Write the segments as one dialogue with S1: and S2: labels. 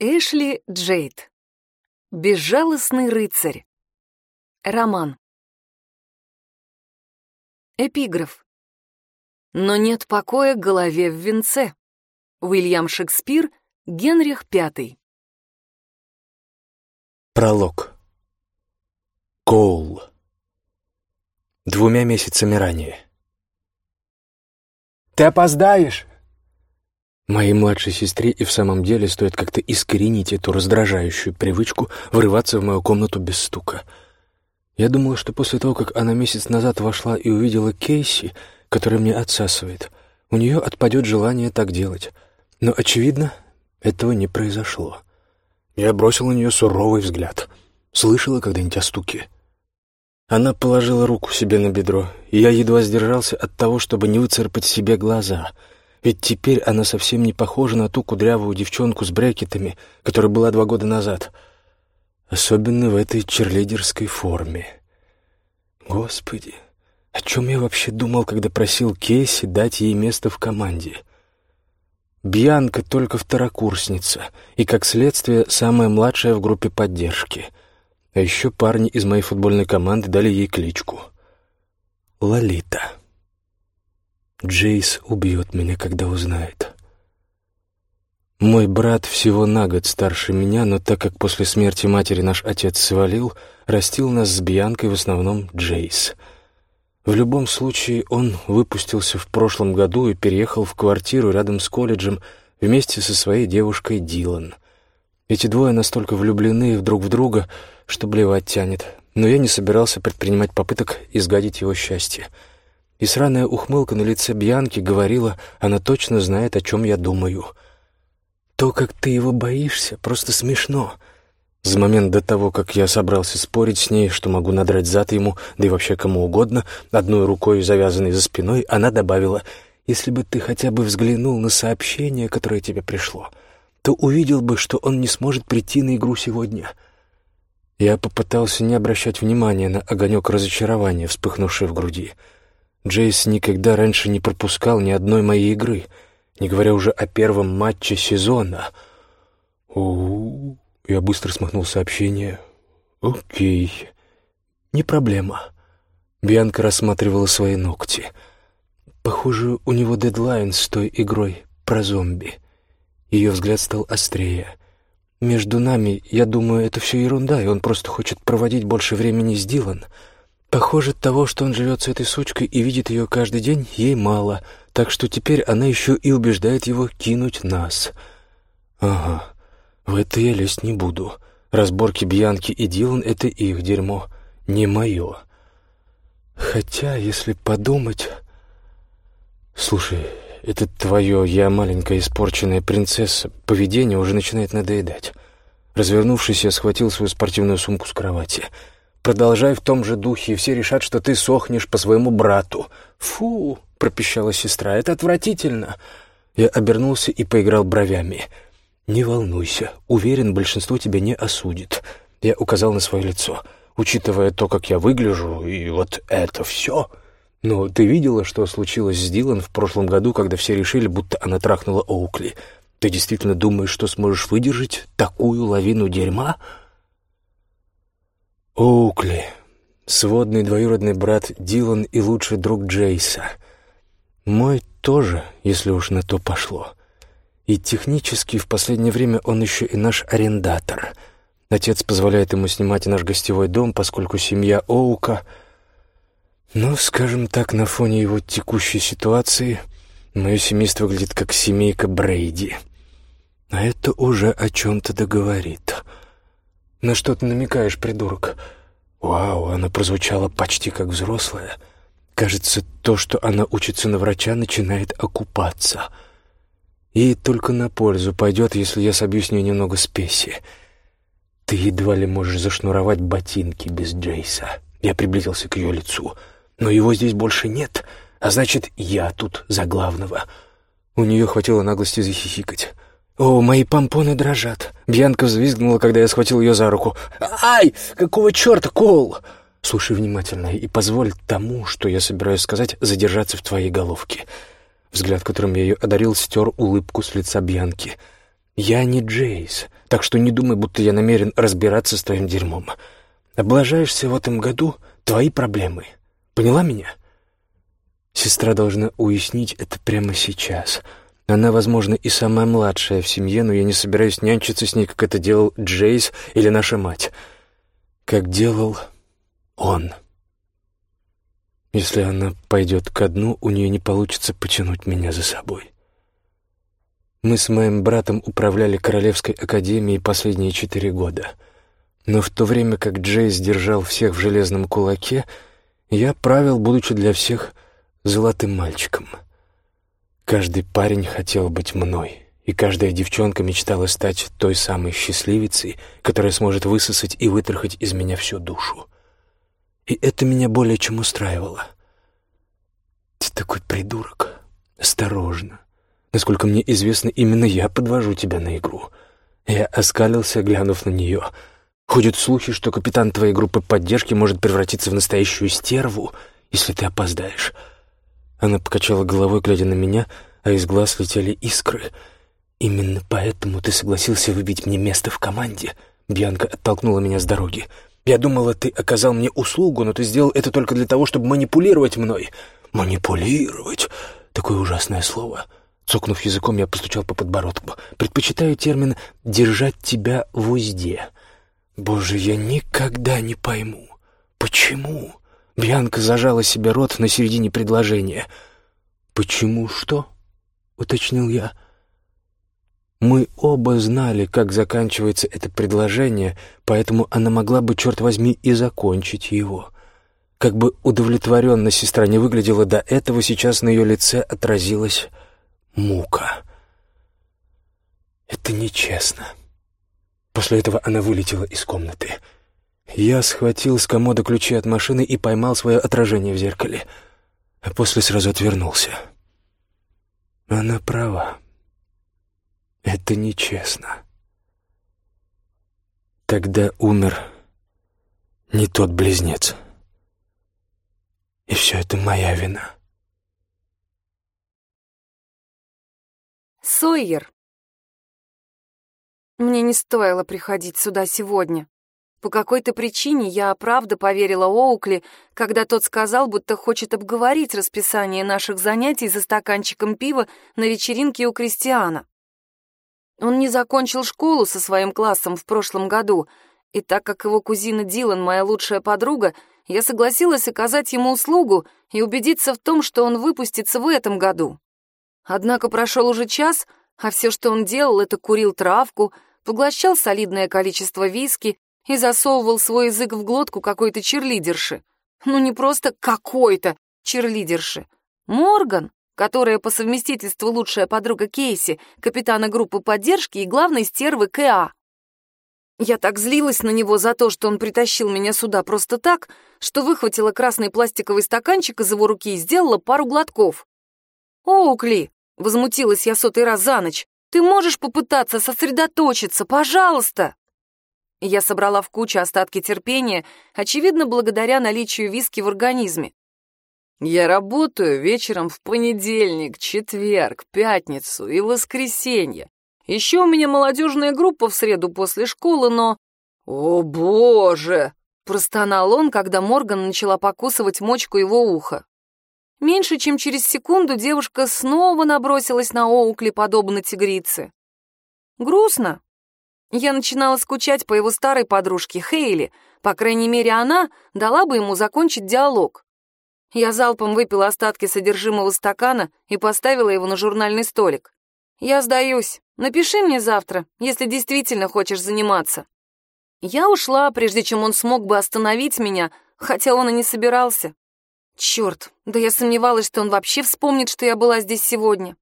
S1: Эшли Джейд. Безжалостный рыцарь. Роман. Эпиграф. Но нет покоя голове в венце. Уильям Шекспир, Генрих V.
S2: Пролог. Коул. Двумя месяцами ранее.
S3: «Ты опоздаешь!»
S2: Моей младшей сестре и в самом деле стоит как-то искоренить эту раздражающую привычку врываться в мою комнату без стука. Я думала, что после того, как она месяц назад вошла и увидела Кейси, который мне отсасывает, у нее отпадет желание так делать. Но, очевидно, этого не произошло. Я бросил на нее суровый взгляд. Слышала когда-нибудь о стуке? Она положила руку себе на бедро, и я едва сдержался от того, чтобы не выцарапать себе глаза — ведь теперь она совсем не похожа на ту кудрявую девчонку с брекетами, которая была два года назад. Особенно в этой черлидерской форме. Господи, о чем я вообще думал, когда просил Кейси дать ей место в команде? Бьянка только второкурсница и, как следствие, самая младшая в группе поддержки. А еще парни из моей футбольной команды дали ей кличку — Лолита. Джейс убьет меня, когда узнает. Мой брат всего на год старше меня, но так как после смерти матери наш отец свалил, растил нас с Бьянкой в основном Джейс. В любом случае, он выпустился в прошлом году и переехал в квартиру рядом с колледжем вместе со своей девушкой Дилан. Эти двое настолько влюблены друг в друга, что блевать тянет, но я не собирался предпринимать попыток изгадить его счастье — и сраная ухмылка на лице Бьянки говорила, она точно знает, о чем я думаю. «То, как ты его боишься, просто смешно». За момент до того, как я собрался спорить с ней, что могу надрать зад ему, да и вообще кому угодно, одной рукой завязанной за спиной, она добавила, «Если бы ты хотя бы взглянул на сообщение, которое тебе пришло, то увидел бы, что он не сможет прийти на игру сегодня». Я попытался не обращать внимания на огонек разочарования, вспыхнувший в груди. Джейс никогда раньше не пропускал ни одной моей игры, не говоря уже о первом матче сезона. у Я быстро смахнул сообщение. «Окей. Не проблема». Бианка рассматривала свои ногти. «Похоже, у него дедлайн с той игрой про зомби». Ее взгляд стал острее. «Между нами, я думаю, это все ерунда, и он просто хочет проводить больше времени с Дилан». Похоже, того, что он живет с этой сучкой и видит ее каждый день, ей мало, так что теперь она еще и убеждает его кинуть нас. Ага, в это я лезть не буду. Разборки Бьянки и Дилан — это их дерьмо, не мое. Хотя, если подумать... Слушай, это твое «я маленькая испорченная принцесса» поведение уже начинает надоедать. Развернувшись, я схватил свою спортивную сумку с кровати — Продолжай в том же духе, и все решат, что ты сохнешь по своему брату. Фу, пропищала сестра, это отвратительно. Я обернулся и поиграл бровями. Не волнуйся, уверен, большинство тебя не осудит. Я указал на свое лицо. Учитывая то, как я выгляжу, и вот это все. Но ты видела, что случилось с Дилан в прошлом году, когда все решили, будто она трахнула Оукли? Ты действительно думаешь, что сможешь выдержать такую лавину дерьма?» Оукли, сводный двоюродный брат Дилан и лучший друг Джейса. Мой тоже, если уж на то пошло. И технически в последнее время он еще и наш арендатор. Отец позволяет ему снимать наш гостевой дом, поскольку семья Оука... Ну, скажем так, на фоне его текущей ситуации мое семейство выглядит как семейка Брейди. А это уже о чем-то договорит. «На что ты намекаешь, придурок?» «Вау, она прозвучала почти как взрослая. Кажется, то, что она учится на врача, начинает окупаться. Ей только на пользу пойдет, если я собью с нее немного спеси. Ты едва ли можешь зашнуровать ботинки без Джейса». Я приблизился к ее лицу. «Но его здесь больше нет, а значит, я тут за главного». У нее хватило наглости захихикать. «О, мои помпоны дрожат!» Бьянка взвизгнула, когда я схватил ее за руку. «Ай! Какого черта, Кол?» «Слушай внимательно и позволь тому, что я собираюсь сказать, задержаться в твоей головке». Взгляд, которым я ее одарил, стер улыбку с лица Бьянки. Я не Джейс, так что не думай, будто я намерен разбираться с твоим дерьмом. Облажаешься в этом году — твои проблемы. Поняла меня? Сестра должна уяснить это прямо сейчас. Она, возможно, и самая младшая в семье, но я не собираюсь нянчиться с ней, как это делал Джейс или наша мать. Как делал он. Если она пойдет ко дну, у нее не получится потянуть меня за собой. Мы с моим братом управляли Королевской академией последние четыре года. Но в то время как Джейс держал всех в железном кулаке, я правил, будучи для всех золотым мальчиком. Каждый парень хотел быть мной, и каждая девчонка мечтала стать той самой счастливицей, которая сможет высосать и вытрахать из меня всю душу. И это меня более чем устраивало. «Ты такой придурок. Осторожно. Насколько мне известно, именно я подвожу тебя на игру». Я оскалился, глянув на нее. «Ходят слухи, что капитан твоей группы поддержки может превратиться в настоящую стерву, если ты опоздаешь». Она покачала головой, глядя на меня, а из глаз летели искры. «Именно поэтому ты согласился выбить мне место в команде?» Бьянка оттолкнула меня с дороги. Я думала, ты оказал мне услугу, но ты сделал это только для того, чтобы манипулировать мной. Манипулировать? Такое ужасное слово. Цокнув языком, я постучал по подбородку. Предпочитаю термин «держать тебя в узде». Боже, я никогда не пойму. Почему? Бьянка зажала себе рот на середине предложения. «Почему что?» — уточнил я. Мы оба знали, как заканчивается это предложение, поэтому она могла бы, черт возьми, и закончить его. Как бы удовлетворенно сестра не выглядела до этого, сейчас на ее лице отразилась мука. Это нечестно. После этого она вылетела из комнаты. Я схватил с комода ключи от машины и поймал свое отражение в зеркале, а после сразу отвернулся. Она права. Это нечестно. Тогда умер не тот близнец. И все это моя вина.
S1: Сойер. Мне не стоило приходить сюда сегодня. По какой-то причине я правда поверила Оукли, когда тот сказал, будто хочет обговорить расписание наших занятий за стаканчиком пива на вечеринке у Кристиана. Он не закончил школу со своим классом в прошлом году, и так как его кузина Дилан моя лучшая подруга, я согласилась оказать ему услугу и убедиться в том, что он выпустится в этом году. Однако прошел уже час, а все, что он делал, это курил травку, поглощал солидное количество виски и засовывал свой язык в глотку какой-то черлидерши. Ну не просто какой-то черлидерши. Морган, которая по совместительству лучшая подруга Кейси, капитана группы поддержки и главной стервы КА. Я так злилась на него за то, что он притащил меня сюда просто так, что выхватила красный пластиковый стаканчик из его руки и сделала пару глотков. «Оукли!» — возмутилась я сотый раз за ночь. «Ты можешь попытаться сосредоточиться, пожалуйста!» Я собрала в кучу остатки терпения, очевидно, благодаря наличию виски в организме. Я работаю вечером в понедельник, четверг, пятницу и воскресенье. Еще у меня молодежная группа в среду после школы, но... О, боже! Простонал он, когда Морган начала покусывать мочку его уха. Меньше чем через секунду девушка снова набросилась на Оукли, подобно тигрице. Грустно. Я начинала скучать по его старой подружке Хейли, по крайней мере, она дала бы ему закончить диалог. Я залпом выпила остатки содержимого стакана и поставила его на журнальный столик. «Я сдаюсь. Напиши мне завтра, если действительно хочешь заниматься». Я ушла, прежде чем он смог бы остановить меня, хотя он и не собирался. Черт, да я сомневалась, что он вообще вспомнит, что я была здесь сегодня.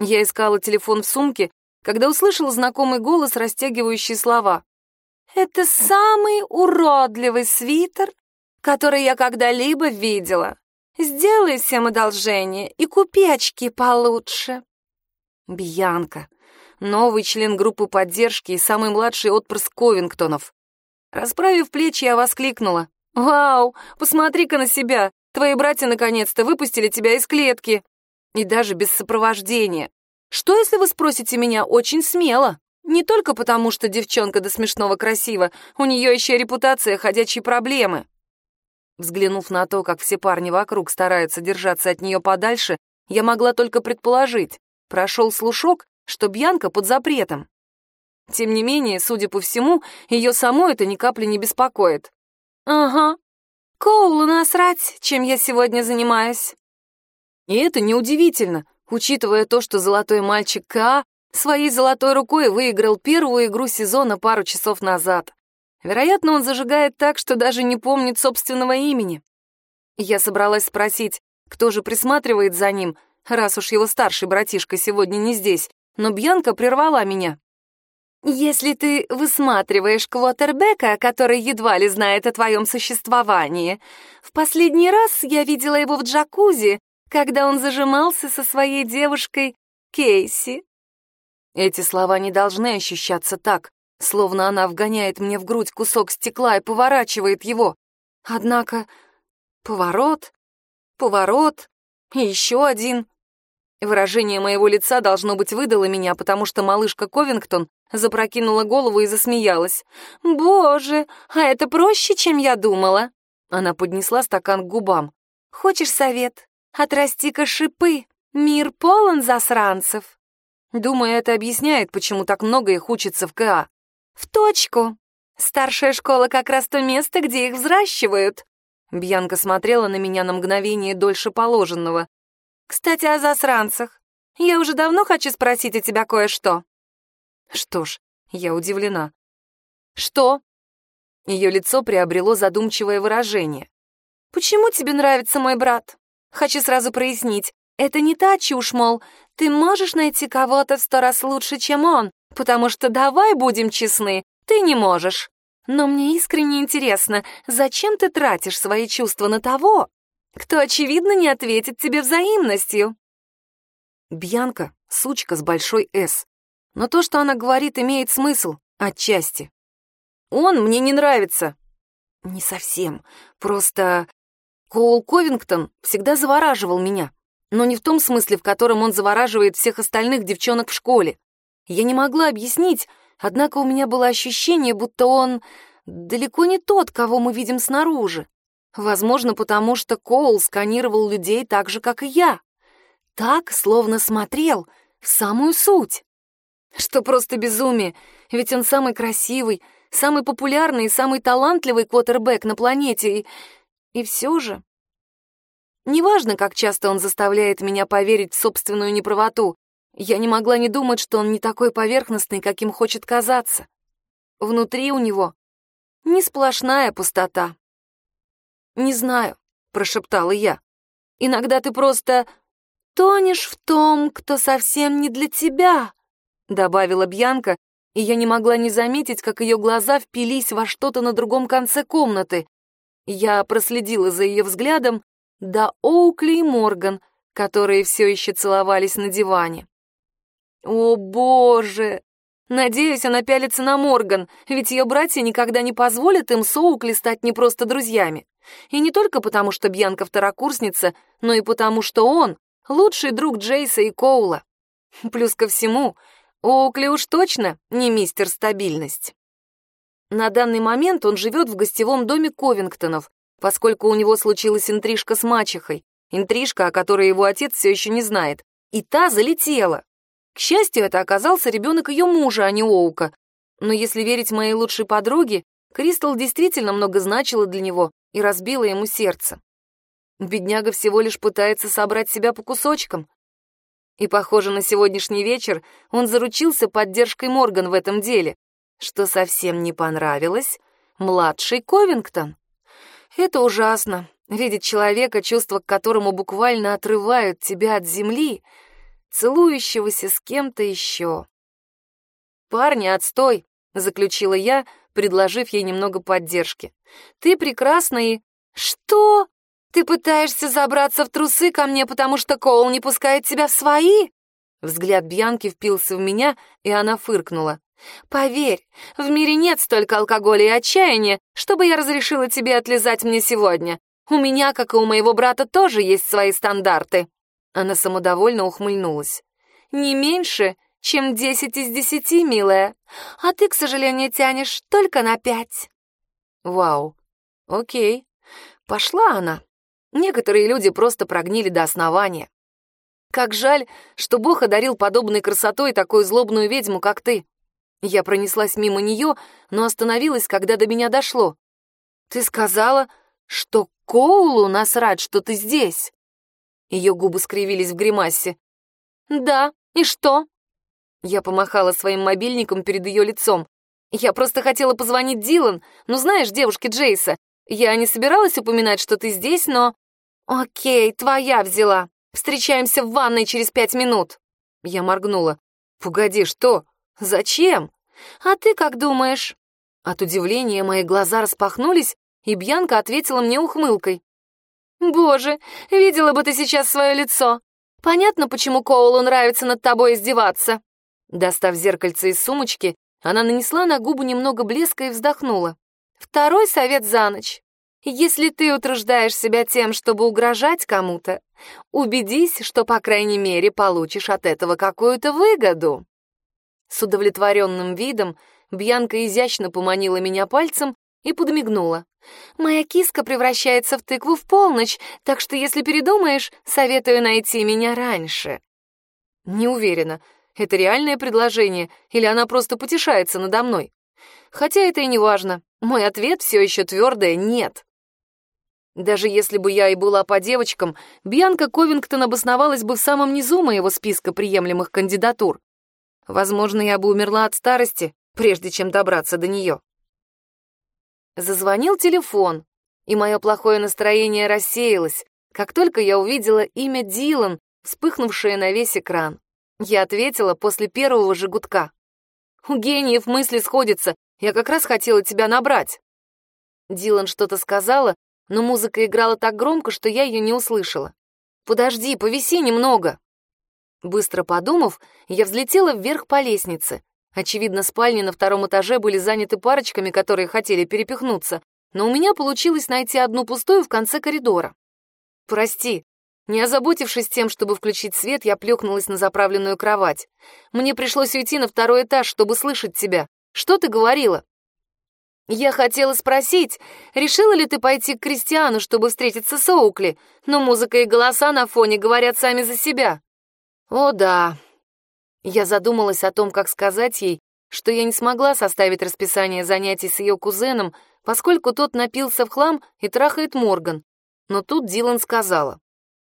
S1: Я искала телефон в сумке, когда услышала знакомый голос, растягивающий слова. «Это самый уродливый свитер, который я когда-либо видела. Сделай всем одолжение и купи очки получше. Бьянка, новый член группы поддержки и самый младший отпрыск Ковингтонов. Расправив плечи, я воскликнула. «Вау, посмотри-ка на себя! Твои братья наконец-то выпустили тебя из клетки!» И даже без сопровождения. Что, если вы спросите меня очень смело? Не только потому, что девчонка до смешного красива, у нее еще репутация ходячей проблемы. Взглянув на то, как все парни вокруг стараются держаться от нее подальше, я могла только предположить. Прошел слушок, что Бьянка под запретом. Тем не менее, судя по всему, ее само это ни капли не беспокоит. «Ага. Коулу насрать, чем я сегодня занимаюсь». И это неудивительно, учитывая то, что золотой мальчик К своей золотой рукой выиграл первую игру сезона пару часов назад. Вероятно, он зажигает так, что даже не помнит собственного имени. Я собралась спросить, кто же присматривает за ним, раз уж его старший братишка сегодня не здесь, но Бьянка прервала меня. «Если ты высматриваешь квотербека, который едва ли знает о твоем существовании, в последний раз я видела его в джакузи, когда он зажимался со своей девушкой Кейси». Эти слова не должны ощущаться так, словно она вгоняет мне в грудь кусок стекла и поворачивает его. Однако поворот, поворот и еще один. Выражение моего лица, должно быть, выдало меня, потому что малышка Ковингтон запрокинула голову и засмеялась. «Боже, а это проще, чем я думала!» Она поднесла стакан к губам. «Хочешь совет? Отрасти-ка шипы. Мир полон засранцев!» Думаю, это объясняет, почему так много их учится в КА. «В точку! Старшая школа как раз то место, где их взращивают!» Бьянка смотрела на меня на мгновение дольше положенного. «Кстати, о засранцах. Я уже давно хочу спросить у тебя кое-что». Что ж, я удивлена. «Что?» Ее лицо приобрело задумчивое выражение. «Почему тебе нравится мой брат? Хочу сразу прояснить. Это не та чушь, мол, ты можешь найти кого-то в сто раз лучше, чем он, потому что, давай будем честны, ты не можешь. Но мне искренне интересно, зачем ты тратишь свои чувства на того, кто, очевидно, не ответит тебе взаимностью?» Бьянка — сучка с большой «С». Но то, что она говорит, имеет смысл, отчасти. «Он мне не нравится». «Не совсем. Просто Коул Ковингтон всегда завораживал меня но не в том смысле, в котором он завораживает всех остальных девчонок в школе. Я не могла объяснить, однако у меня было ощущение, будто он далеко не тот, кого мы видим снаружи. Возможно, потому что Коул сканировал людей так же, как и я. Так, словно смотрел в самую суть. Что просто безумие, ведь он самый красивый, самый популярный и самый талантливый квотербек на планете, и, и все же Неважно, как часто он заставляет меня поверить в собственную неправоту, я не могла не думать, что он не такой поверхностный, каким хочет казаться. Внутри у него не сплошная пустота. «Не знаю», — прошептала я. «Иногда ты просто тонешь в том, кто совсем не для тебя», — добавила Бьянка, и я не могла не заметить, как ее глаза впились во что-то на другом конце комнаты. Я проследила за ее взглядом да Оукли и Морган, которые все еще целовались на диване. О, боже! Надеюсь, она пялится на Морган, ведь ее братья никогда не позволят им с Оукли стать не просто друзьями. И не только потому, что Бьянка второкурсница, но и потому, что он — лучший друг Джейса и Коула. Плюс ко всему, Оукли уж точно не мистер стабильность. На данный момент он живет в гостевом доме Ковингтонов, поскольку у него случилась интрижка с мачехой, интрижка, о которой его отец все еще не знает, и та залетела. К счастью, это оказался ребенок ее мужа, а не Оука. Но если верить моей лучшей подруге, Кристал действительно много значила для него и разбила ему сердце. Бедняга всего лишь пытается собрать себя по кусочкам. И, похоже, на сегодняшний вечер он заручился поддержкой Морган в этом деле, что совсем не понравилось младший Ковингтон. Это ужасно. Видеть человека, чувства к которому буквально отрывают тебя от земли, целующегося с кем-то еще. «Парни, отстой!» — заключила я, предложив ей немного поддержки. «Ты прекрасна и...» «Что? Ты пытаешься забраться в трусы ко мне, потому что Коул не пускает тебя в свои?» Взгляд Бьянки впился в меня, и она фыркнула. Поверь, в мире нет столько алкоголя и отчаяния, чтобы я разрешила тебе отлизать мне сегодня. У меня, как и у моего брата, тоже есть свои стандарты». Она самодовольно ухмыльнулась.
S4: не меньше, чем десять из десяти, милая. А ты, к сожалению, тянешь только на пять.
S1: Вау. Окей. Пошла она. Некоторые люди просто прогнили до основания. Как жаль, что Бог одарил подобной красотой такую злобную ведьму, как ты. Я пронеслась мимо нее, но остановилась, когда до меня дошло. Ты сказала, что Коулу насрать, что ты здесь. Ее губы скривились в гримасе.
S4: Да, и что?
S1: Я помахала своим мобильником перед ее лицом. Я просто хотела позвонить Дилан, ну знаешь, девушке Джейса. Я не собиралась упоминать, что ты здесь, но...
S4: Окей, твоя взяла. Встречаемся в ванной через пять минут.
S1: Я моргнула. Погоди, что? Зачем?
S4: А ты как думаешь?
S1: От удивления мои глаза распахнулись, и Бьянка ответила мне ухмылкой.
S4: «Боже, видела бы ты сейчас свое лицо. Понятно, почему Коулу нравится над тобой издеваться».
S1: Достав зеркальце из сумочки, она нанесла на губу немного блеска и вздохнула.
S4: «Второй совет за ночь. Если ты утруждаешь себя тем, чтобы угрожать кому-то, убедись, что, по крайней мере, получишь от этого какую-то выгоду».
S1: С удовлетворенным видом Бьянка изящно поманила меня пальцем и подмигнула.
S4: «Моя киска превращается в тыкву в полночь, так что если передумаешь, советую найти меня раньше».
S1: Не уверена, это реальное предложение или она просто потешается надо мной. Хотя это и не важно. Мой ответ все еще твердое «нет». Даже если бы я и была по девочкам, Бьянка Ковингтон обосновалась бы в самом низу моего списка приемлемых кандидатур. Возможно, я бы умерла от старости, прежде чем добраться до нее. Зазвонил телефон, и мое плохое настроение рассеялось, как только я увидела имя Дилан, вспыхнувшее на весь экран. Я ответила после первого же гудка. «У гениев мысли сходятся, я как раз хотела тебя набрать». Дилан что-то сказала, но музыка играла так громко, что я ее не услышала. «Подожди, повиси немного». Быстро подумав, я взлетела вверх по лестнице. Очевидно, спальни на втором этаже были заняты парочками, которые хотели перепихнуться, но у меня получилось найти одну пустую в конце коридора. «Прости», не озаботившись тем, чтобы включить свет, я плюхнулась на заправленную кровать. Мне пришлось уйти на второй этаж, чтобы слышать тебя. Что ты говорила? Я хотела спросить, решила ли ты пойти к Кристиану, чтобы встретиться с Оукли, но музыка и голоса на фоне говорят сами за себя. О да. Я задумалась о том, как сказать ей, что я не смогла составить расписание занятий с ее кузеном, поскольку тот напился в хлам и трахает Морган. Но тут Дилан сказала.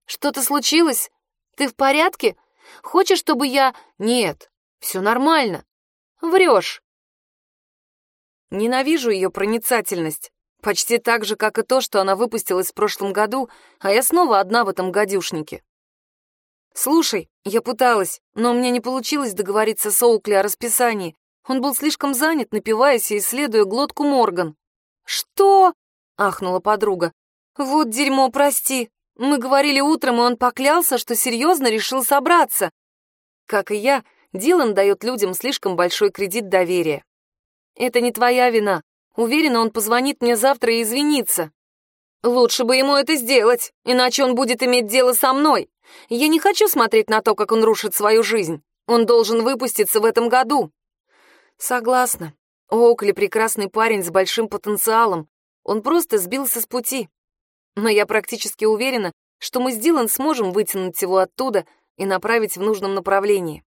S1: Что-то случилось? Ты в порядке? Хочешь, чтобы я... Нет, все нормально. Врешь. Ненавижу ее проницательность. Почти так же, как и то, что она выпустилась в прошлом году, а я снова одна в этом гадюшнике. Слушай, я пыталась, но у меня не получилось договориться с Оукли о расписании. Он был слишком занят, напиваясь и исследуя глотку Морган. «Что?» — ахнула подруга. «Вот дерьмо, прости. Мы говорили утром, и он поклялся, что серьезно решил собраться. Как и я, Дилан дает людям слишком большой кредит доверия. Это не твоя вина. Уверена, он позвонит мне завтра и извинится. Лучше бы ему это сделать, иначе он будет иметь дело со мной. Я не хочу смотреть на то, как он рушит свою жизнь. Он должен выпуститься в этом году. Согласна. Оукли прекрасный парень с большим потенциалом. Он просто сбился с пути но я практически уверена, что мы с Дилан сможем вытянуть его оттуда и направить в нужном направлении.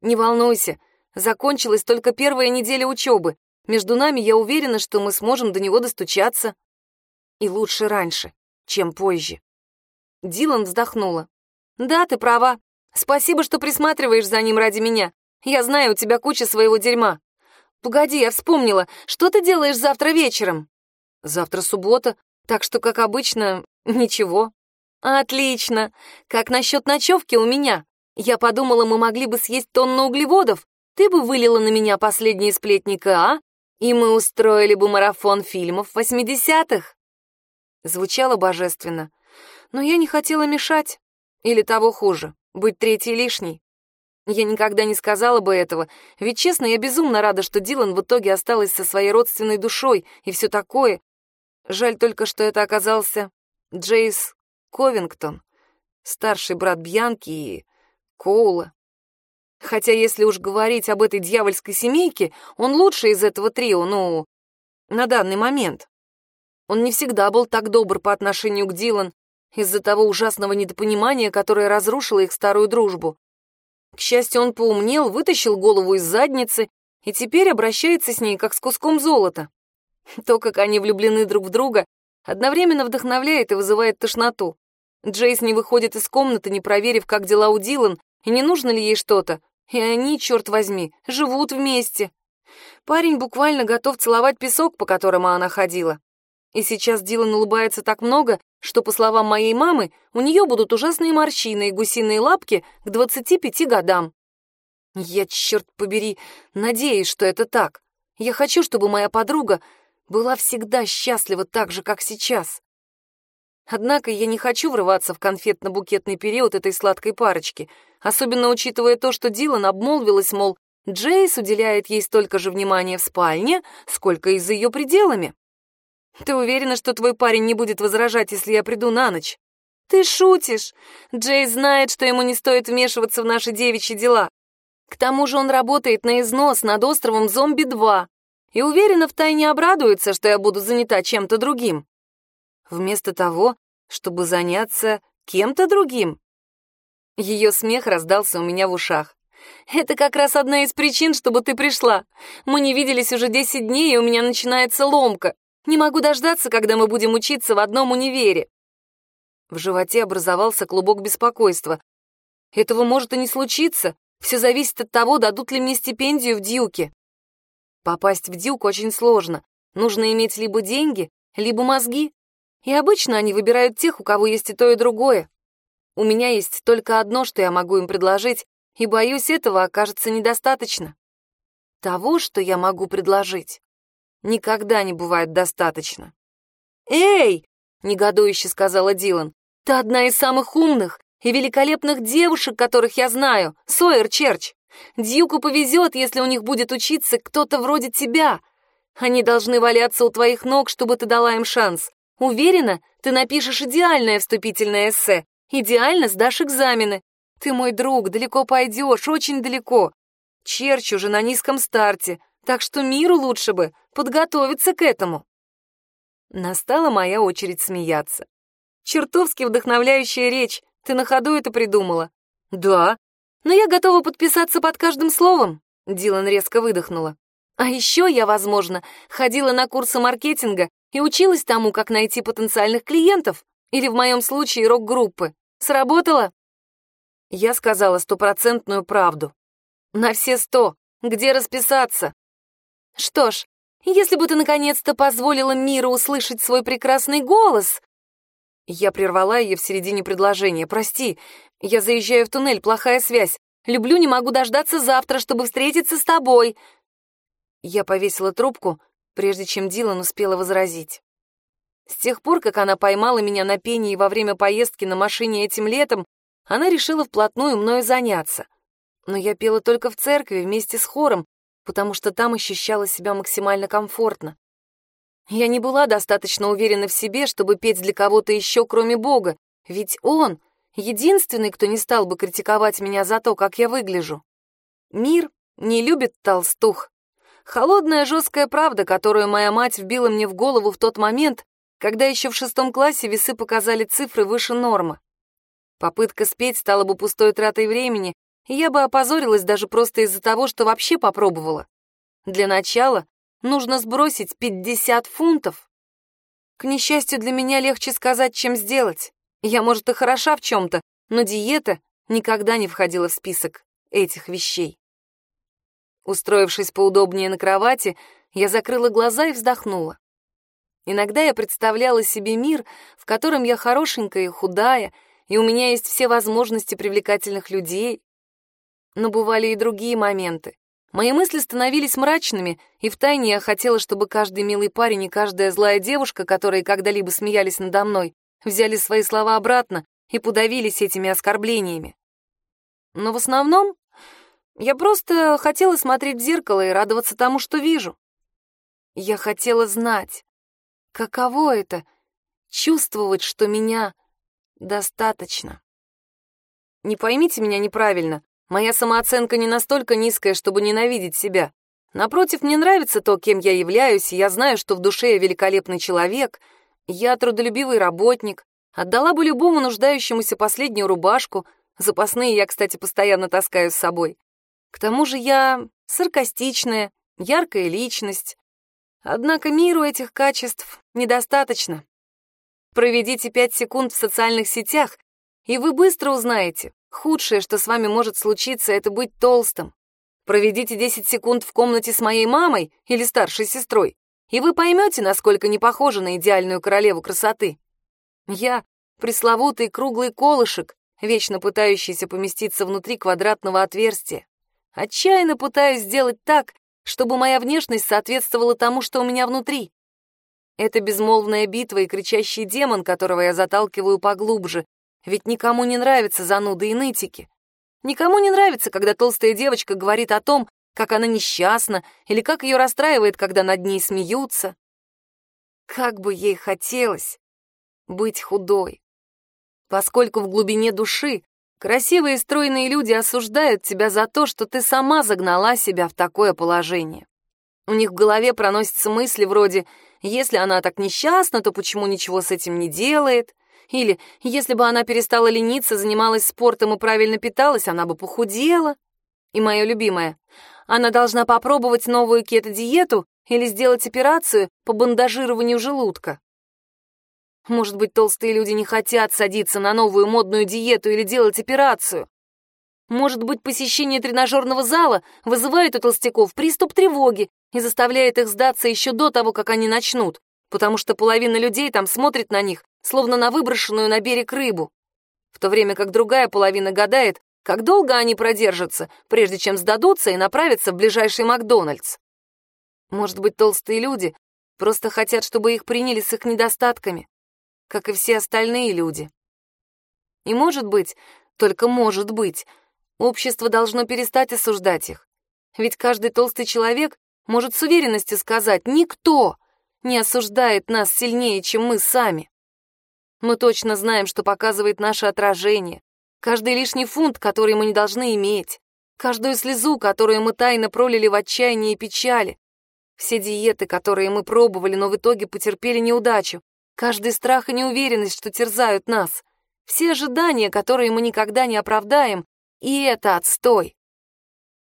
S1: Не волнуйся, закончилась только первая неделя учебы. Между нами я уверена, что мы сможем до него достучаться. И лучше раньше, чем позже. Дилан вздохнула. Да, ты права. Спасибо, что присматриваешь за ним ради меня. Я знаю, у тебя куча своего дерьма. Погоди, я вспомнила. Что ты делаешь завтра вечером? Завтра суббота, так что, как обычно, ничего. Отлично. Как насчет ночевки у меня? Я подумала, мы могли бы съесть тонну углеводов. Ты бы вылила на меня последние сплетни а? И мы устроили бы марафон фильмов восьмидесятых. Звучало божественно. Но я не хотела мешать. Или того хуже, быть третьей лишней. Я никогда не сказала бы этого, ведь, честно, я безумно рада, что Дилан в итоге осталась со своей родственной душой и все такое, Жаль только, что это оказался Джейс Ковингтон, старший брат Бьянки и Коула. Хотя, если уж говорить об этой дьявольской семейке, он лучший из этого трио, ну, на данный момент. Он не всегда был так добр по отношению к Дилан из-за того ужасного недопонимания, которое разрушило их старую дружбу. К счастью, он поумнел, вытащил голову из задницы и теперь обращается с ней, как с куском золота. То, как они влюблены друг в друга, одновременно вдохновляет и вызывает тошноту. Джейс не выходит из комнаты, не проверив, как дела у Дилан, и не нужно ли ей что-то. И они, черт возьми, живут вместе. Парень буквально готов целовать песок, по которому она ходила. И сейчас Дилан улыбается так много, что, по словам моей мамы, у нее будут ужасные морщины и гусиные лапки к 25 годам. Я, черт побери, надеюсь, что это так. Я хочу, чтобы моя подруга была всегда счастлива так же, как сейчас. Однако я не хочу врываться в конфетно-букетный период этой сладкой парочки, особенно учитывая то, что Дилан обмолвилась, мол, Джейс уделяет ей столько же внимания в спальне, сколько и за ее пределами. Ты уверена, что твой парень не будет возражать, если я приду на ночь? Ты шутишь. Джейс знает, что ему не стоит вмешиваться в наши девичьи дела. К тому же он работает на износ над островом Зомби-2 и уверена, втайне обрадуется, что я буду занята чем-то другим вместо того, чтобы заняться кем-то другим. Ее смех раздался у меня в ушах. «Это как раз одна из причин, чтобы ты пришла. Мы не виделись уже 10 дней, и у меня начинается ломка. Не могу дождаться, когда мы будем учиться в одном универе». В животе образовался клубок беспокойства. Этого может и не случиться. Все зависит от того, дадут ли мне стипендию в Дьюке. Попасть в Дьюк очень сложно. Нужно иметь либо деньги, либо мозги. И обычно они выбирают тех, у кого есть и то, и другое. У меня есть только одно, что я могу им предложить, и, боюсь, этого окажется недостаточно. Того, что я могу предложить, никогда не бывает достаточно. «Эй!» — негодующе сказала Дилан. «Ты одна из самых умных и великолепных девушек, которых я знаю, Сойер Черч. Дьюку повезет, если у них будет учиться кто-то вроде тебя. Они должны валяться у твоих ног, чтобы ты дала им шанс. Уверена, ты напишешь идеальное вступительное эссе, идеально сдашь экзамены. Ты мой друг, далеко пойдешь, очень далеко. Черч уже на низком старте, так что миру лучше бы подготовиться к этому. Настала моя очередь смеяться. Чертовски вдохновляющая речь, ты на ходу это придумала. Да, но я готова подписаться под каждым словом, Дилан резко выдохнула. А еще я, возможно, ходила на курсы маркетинга и училась тому, как найти потенциальных клиентов, или в моем случае рок-группы. Сработало? Я сказала стопроцентную правду. На все сто. Где расписаться? Что ж, если бы ты наконец-то позволила миру услышать свой прекрасный голос... Я прервала ее в середине предложения. «Прости, я заезжаю в туннель, плохая связь. Люблю, не могу дождаться завтра, чтобы встретиться с тобой». Я повесила трубку, прежде чем Дилан успела возразить. С тех пор, как она поймала меня на пении во время поездки на машине этим летом, она решила вплотную мною заняться. Но я пела только в церкви вместе с хором, потому что там ощущала себя максимально комфортно. Я не была достаточно уверена в себе, чтобы петь для кого-то еще, кроме Бога, ведь Он — единственный, кто не стал бы критиковать меня за то, как я выгляжу. Мир не любит толстух, Холодная жесткая правда, которую моя мать вбила мне в голову в тот момент, когда еще в шестом классе весы показали цифры выше нормы. Попытка спеть стала бы пустой тратой времени, и я бы опозорилась даже просто из-за того, что вообще попробовала. Для начала нужно сбросить 50 фунтов. К несчастью, для меня легче сказать, чем сделать. Я, может, и хороша в чем-то, но диета никогда не входила в список этих вещей. Устроившись поудобнее на кровати, я закрыла глаза и вздохнула. Иногда я представляла себе мир, в котором я хорошенькая и худая, и у меня есть все возможности привлекательных людей. Но бывали и другие моменты. Мои мысли становились мрачными, и втайне я хотела, чтобы каждый милый парень и каждая злая девушка, которые когда-либо смеялись надо мной, взяли свои слова обратно и подавились этими оскорблениями. Но в основном я просто хотела смотреть в зеркало и радоваться тому, что вижу. Я хотела знать, каково это — чувствовать, что меня достаточно. Не поймите меня неправильно. Моя самооценка не настолько низкая, чтобы ненавидеть себя. Напротив, мне нравится то, кем я являюсь, и я знаю, что в душе я великолепный человек. Я трудолюбивый работник. Отдала бы любому нуждающемуся последнюю рубашку. Запасные я, кстати, постоянно таскаю с собой. К тому же я саркастичная, яркая личность. Однако миру этих качеств недостаточно. Проведите пять секунд в социальных сетях, и вы быстро узнаете, худшее, что с вами может случиться, это быть толстым. Проведите 10 секунд в комнате с моей мамой или старшей сестрой, и вы поймете, насколько не похожа на идеальную королеву красоты. Я — пресловутый круглый колышек, вечно пытающийся поместиться внутри квадратного отверстия. Отчаянно пытаюсь сделать так, чтобы моя внешность соответствовала тому, что у меня внутри. Это безмолвная битва и кричащий демон, которого я заталкиваю поглубже, ведь никому не нравятся зануды и нытики. Никому не нравится, когда толстая девочка говорит о том, как она несчастна или как ее расстраивает, когда над ней смеются. Как бы ей хотелось быть худой. Поскольку в глубине души красивые и стройные люди осуждают тебя за то, что ты сама загнала себя в такое положение. У них в голове проносятся мысли вроде «если она так несчастна, то почему ничего с этим не делает?» Или если бы она перестала лениться, занималась спортом и правильно питалась, она бы похудела. И мое любимое, она должна попробовать новую кето-диету или сделать операцию по бандажированию желудка. Может быть, толстые люди не хотят садиться на новую модную диету или делать операцию. Может быть, посещение тренажерного зала вызывает у толстяков приступ тревоги и заставляет их сдаться еще до того, как они начнут, потому что половина людей там смотрит на них словно на выброшенную на берег рыбу, в то время как другая половина гадает, как долго они продержатся, прежде чем сдадутся и направятся в ближайший Макдональдс. Может быть, толстые люди просто хотят, чтобы их приняли с их недостатками, как и все остальные люди. И может быть, только может быть, общество должно перестать осуждать их. Ведь каждый толстый человек может с уверенностью сказать «никто» не осуждает нас сильнее, чем мы сами. Мы точно знаем, что показывает наше отражение. Каждый лишний фунт, который мы не должны иметь. Каждую слезу, которую мы тайно пролили в отчаянии и печали. Все диеты, которые мы пробовали, но в итоге потерпели неудачу. Каждый страх и неуверенность, что терзают нас. Все ожидания, которые мы никогда не оправдаем. И это отстой.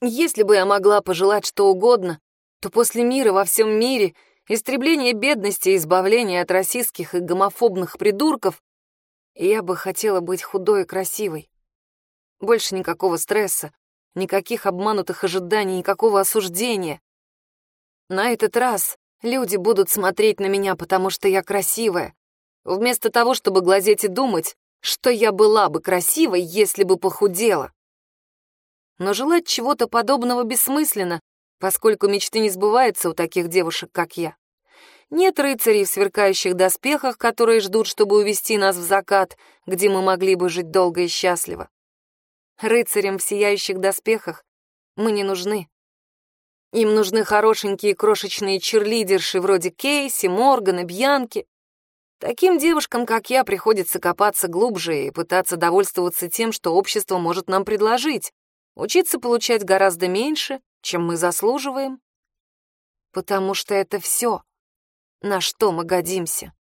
S1: Если бы я могла пожелать что угодно, то после мира во всем мире истребление бедности и избавление от российских и гомофобных придурков, я бы хотела быть худой и красивой. Больше никакого стресса, никаких обманутых ожиданий, никакого осуждения. На этот раз люди будут смотреть на меня, потому что я красивая, вместо того, чтобы глазеть и думать, что я была бы красивой, если бы похудела. Но желать чего-то подобного бессмысленно, поскольку мечты не сбываются у таких девушек, как я. Нет рыцарей в сверкающих доспехах, которые ждут, чтобы увести нас в закат, где мы могли бы жить долго и счастливо. Рыцарям в сияющих доспехах мы не нужны. Им нужны хорошенькие крошечные черлидерши вроде Кейси, Моргана, Бьянки. Таким девушкам, как я, приходится копаться глубже и пытаться довольствоваться тем, что общество может нам предложить, учиться получать гораздо меньше, чем мы заслуживаем. Потому что это все, на что мы годимся.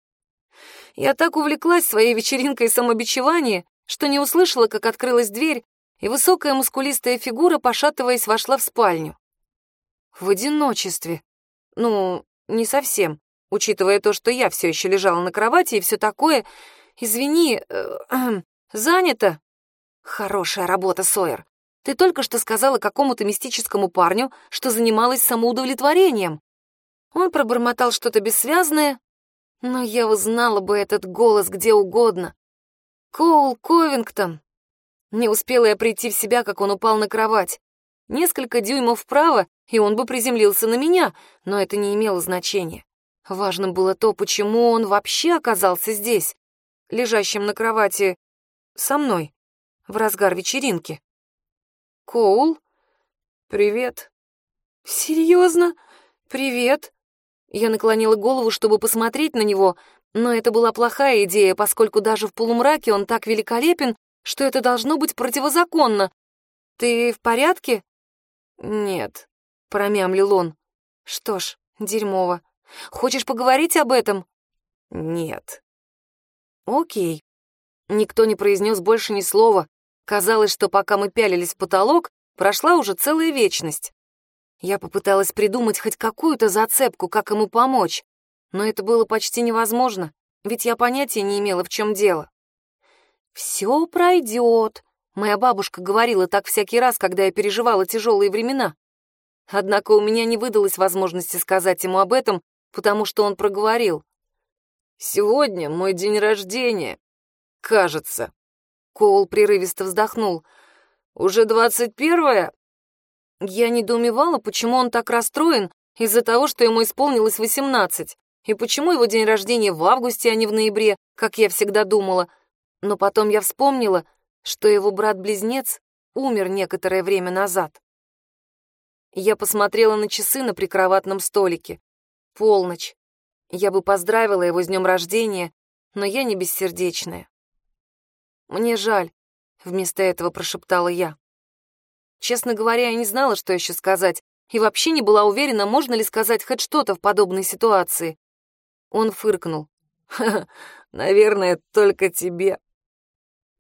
S1: Я так увлеклась своей вечеринкой самобичевания, что не услышала, как открылась дверь, и высокая мускулистая фигура, пошатываясь, вошла в спальню. В одиночестве. Ну, не совсем, учитывая то, что я все еще лежала на кровати и все такое. Извини, э, э, занято. Хорошая работа, Сойер. Ты только что сказала какому-то мистическому парню, что занималась самоудовлетворением. Он пробормотал что-то бессвязное, но я узнала бы этот голос где угодно. Коул Ковингтон. Не успела я прийти в себя, как он упал на кровать. Несколько дюймов вправо, и он бы приземлился на меня, но это не имело значения. Важным было то, почему он вообще оказался здесь, лежащим на кровати со мной, в разгар вечеринки. Коул? Привет. Серьезно? Привет. Я наклонила голову, чтобы посмотреть на него, но это была плохая идея, поскольку даже в полумраке он так великолепен, что это должно быть противозаконно. Ты в порядке?
S2: Нет,
S1: промямлил он. Что ж, дерьмово. Хочешь поговорить об этом?
S2: Нет.
S1: Окей. Никто не произнес больше ни слова. Казалось, что пока мы пялились в потолок, прошла уже целая вечность. Я попыталась придумать хоть какую-то зацепку, как ему помочь, но это было почти невозможно, ведь я понятия не имела, в чем дело. «Все пройдет», — моя бабушка говорила так всякий раз, когда я переживала тяжелые времена. Однако у меня не выдалось возможности сказать ему об этом, потому что он проговорил.
S2: «Сегодня мой день рождения. Кажется».
S1: Коул прерывисто вздохнул.
S2: «Уже двадцать первое?»
S1: Я недоумевала, почему он так расстроен из-за того, что ему исполнилось восемнадцать, и почему его день рождения в августе, а не в ноябре, как я всегда думала. Но потом я вспомнила, что его брат-близнец умер некоторое время назад. Я посмотрела на часы на прикроватном столике. Полночь. Я бы поздравила его с днем рождения, но я не бессердечная. «Мне жаль», — вместо этого прошептала я. Честно говоря, я не знала, что еще сказать, и вообще не была уверена, можно ли сказать хоть что-то в подобной ситуации. Он фыркнул.
S2: «Ха, наверное, только тебе».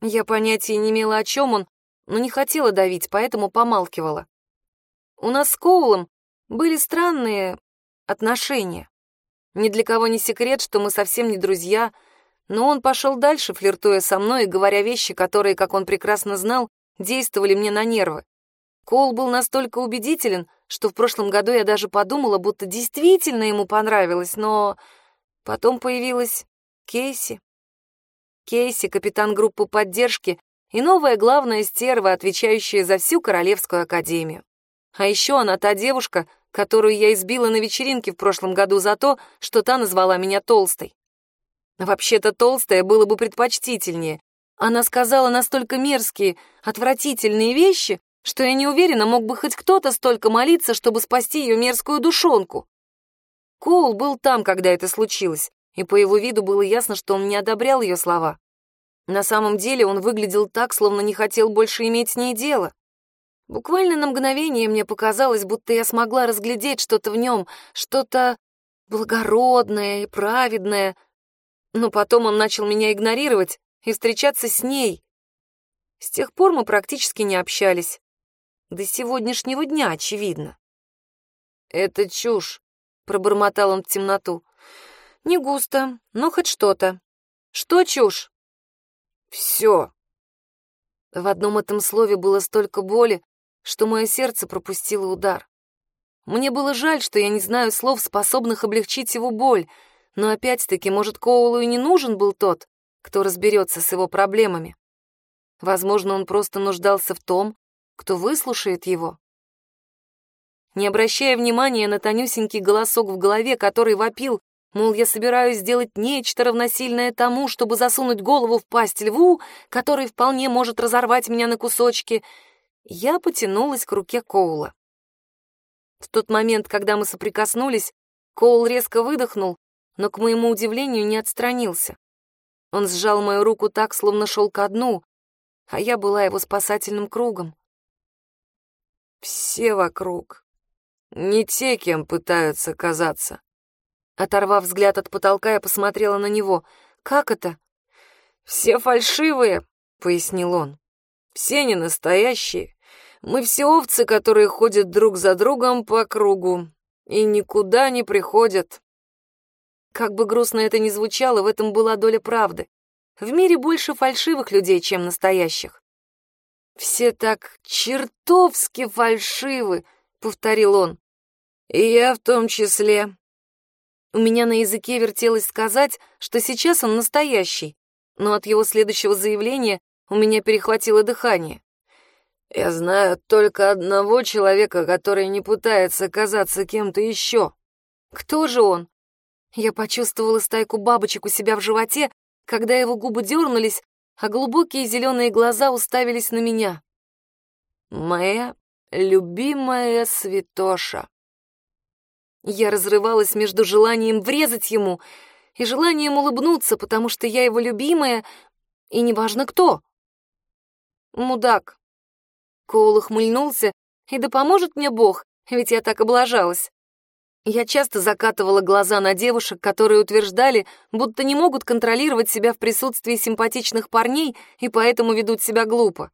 S1: Я понятия не имела, о чем он, но не хотела давить, поэтому помалкивала. У нас с Коулом были странные отношения. Ни для кого не секрет, что мы совсем не друзья, но он пошел дальше, флиртуя со мной и говоря вещи, которые, как он прекрасно знал, действовали мне на нервы. Коул был настолько убедителен, что в прошлом году я даже подумала, будто действительно ему понравилось, но потом появилась Кейси. Кейси — капитан группы поддержки и новая главная стерва, отвечающая за всю Королевскую Академию. А еще она та девушка, которую я избила на вечеринке в прошлом году за то, что та назвала меня толстой. Вообще-то толстая было бы предпочтительнее. Она сказала настолько мерзкие, отвратительные вещи, что я не уверена, мог бы хоть кто-то столько молиться, чтобы спасти ее мерзкую душонку. Коул был там, когда это случилось, и по его виду было ясно, что он не одобрял ее слова. На самом деле он выглядел так, словно не хотел больше иметь с ней дело. Буквально на мгновение мне показалось, будто я смогла разглядеть что-то в нем, что-то благородное и праведное. Но потом он начал меня игнорировать и встречаться с ней. С тех пор мы практически не общались. До сегодняшнего дня, очевидно.
S2: «Это чушь», —
S1: пробормотал он в темноту. «Не густо, но хоть что-то. Что чушь?»
S2: «Все».
S1: В одном этом слове было столько боли, что мое сердце пропустило удар. Мне было жаль, что я не знаю слов, способных облегчить его боль, но опять-таки, может, Коулу и не нужен был тот, кто разберется с его проблемами. Возможно, он просто нуждался в том, кто выслушает его. Не обращая внимания на тонюсенький голосок в голове, который вопил, мол, я собираюсь сделать нечто равносильное тому, чтобы засунуть голову в пасть льву, который вполне может разорвать меня на кусочки, я потянулась к руке Коула. В тот момент, когда мы соприкоснулись, Коул резко выдохнул, но, к моему удивлению, не отстранился. Он сжал мою руку так, словно шел ко дну, а я была его спасательным кругом.
S2: Все вокруг. Не те, кем пытаются казаться.
S1: Оторвав взгляд от потолка, я посмотрела на него. «Как это?»
S2: «Все фальшивые», — пояснил он. «Все не настоящие. Мы все овцы, которые ходят друг за другом по кругу и никуда не приходят.
S1: Как бы грустно это ни звучало, в этом была доля правды. В мире больше фальшивых людей, чем настоящих.
S2: «Все так чертовски фальшивы», — повторил он. «И я в том числе».
S1: У меня на языке вертелось сказать, что сейчас он настоящий, но от его следующего заявления у меня перехватило дыхание.
S2: Я знаю только одного человека, который не пытается казаться кем-то еще.
S1: Кто же он? Я почувствовала стайку бабочек у себя в животе, когда его губы дернулись, а глубокие зеленые глаза уставились на меня.
S2: Моя любимая святоша.
S1: Я разрывалась между желанием врезать ему и желанием улыбнуться, потому что я его любимая, и неважно кто. мудак. Коул ухмыльнулся, и да поможет мне Бог, ведь я так облажалась. Я часто закатывала глаза на девушек, которые утверждали, будто не могут контролировать себя в присутствии симпатичных парней и поэтому ведут себя глупо.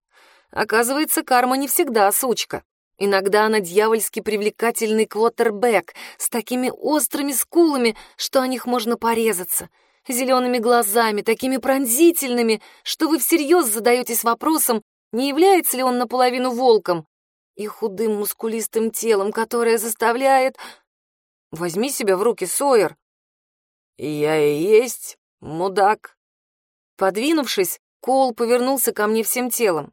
S1: Оказывается, карма не всегда сучка. Иногда она дьявольски привлекательный квотербек с такими острыми скулами, что о них можно порезаться, зелеными глазами, такими пронзительными, что вы всерьез задаетесь вопросом, не является ли он наполовину волком, и худым мускулистым телом, которое заставляет... Возьми себя в руки, Сойер. Я и есть мудак. Подвинувшись, Коул повернулся ко мне всем телом.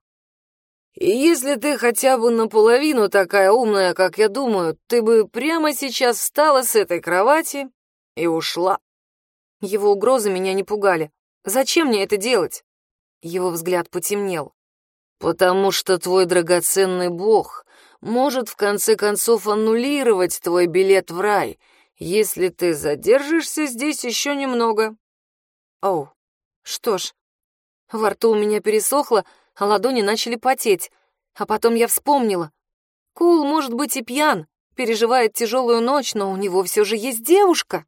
S1: И если ты хотя бы наполовину такая умная, как я думаю, ты бы прямо сейчас встала с этой кровати и ушла. Его угрозы меня не пугали. Зачем мне это делать? Его взгляд потемнел. Потому что твой драгоценный бог может в конце концов аннулировать твой билет в рай, если ты задержишься здесь еще немного. Оу, что ж, во рту у меня пересохло, а ладони начали потеть. А потом я вспомнила. Кул может быть и пьян, переживает тяжелую ночь, но у него все же есть девушка.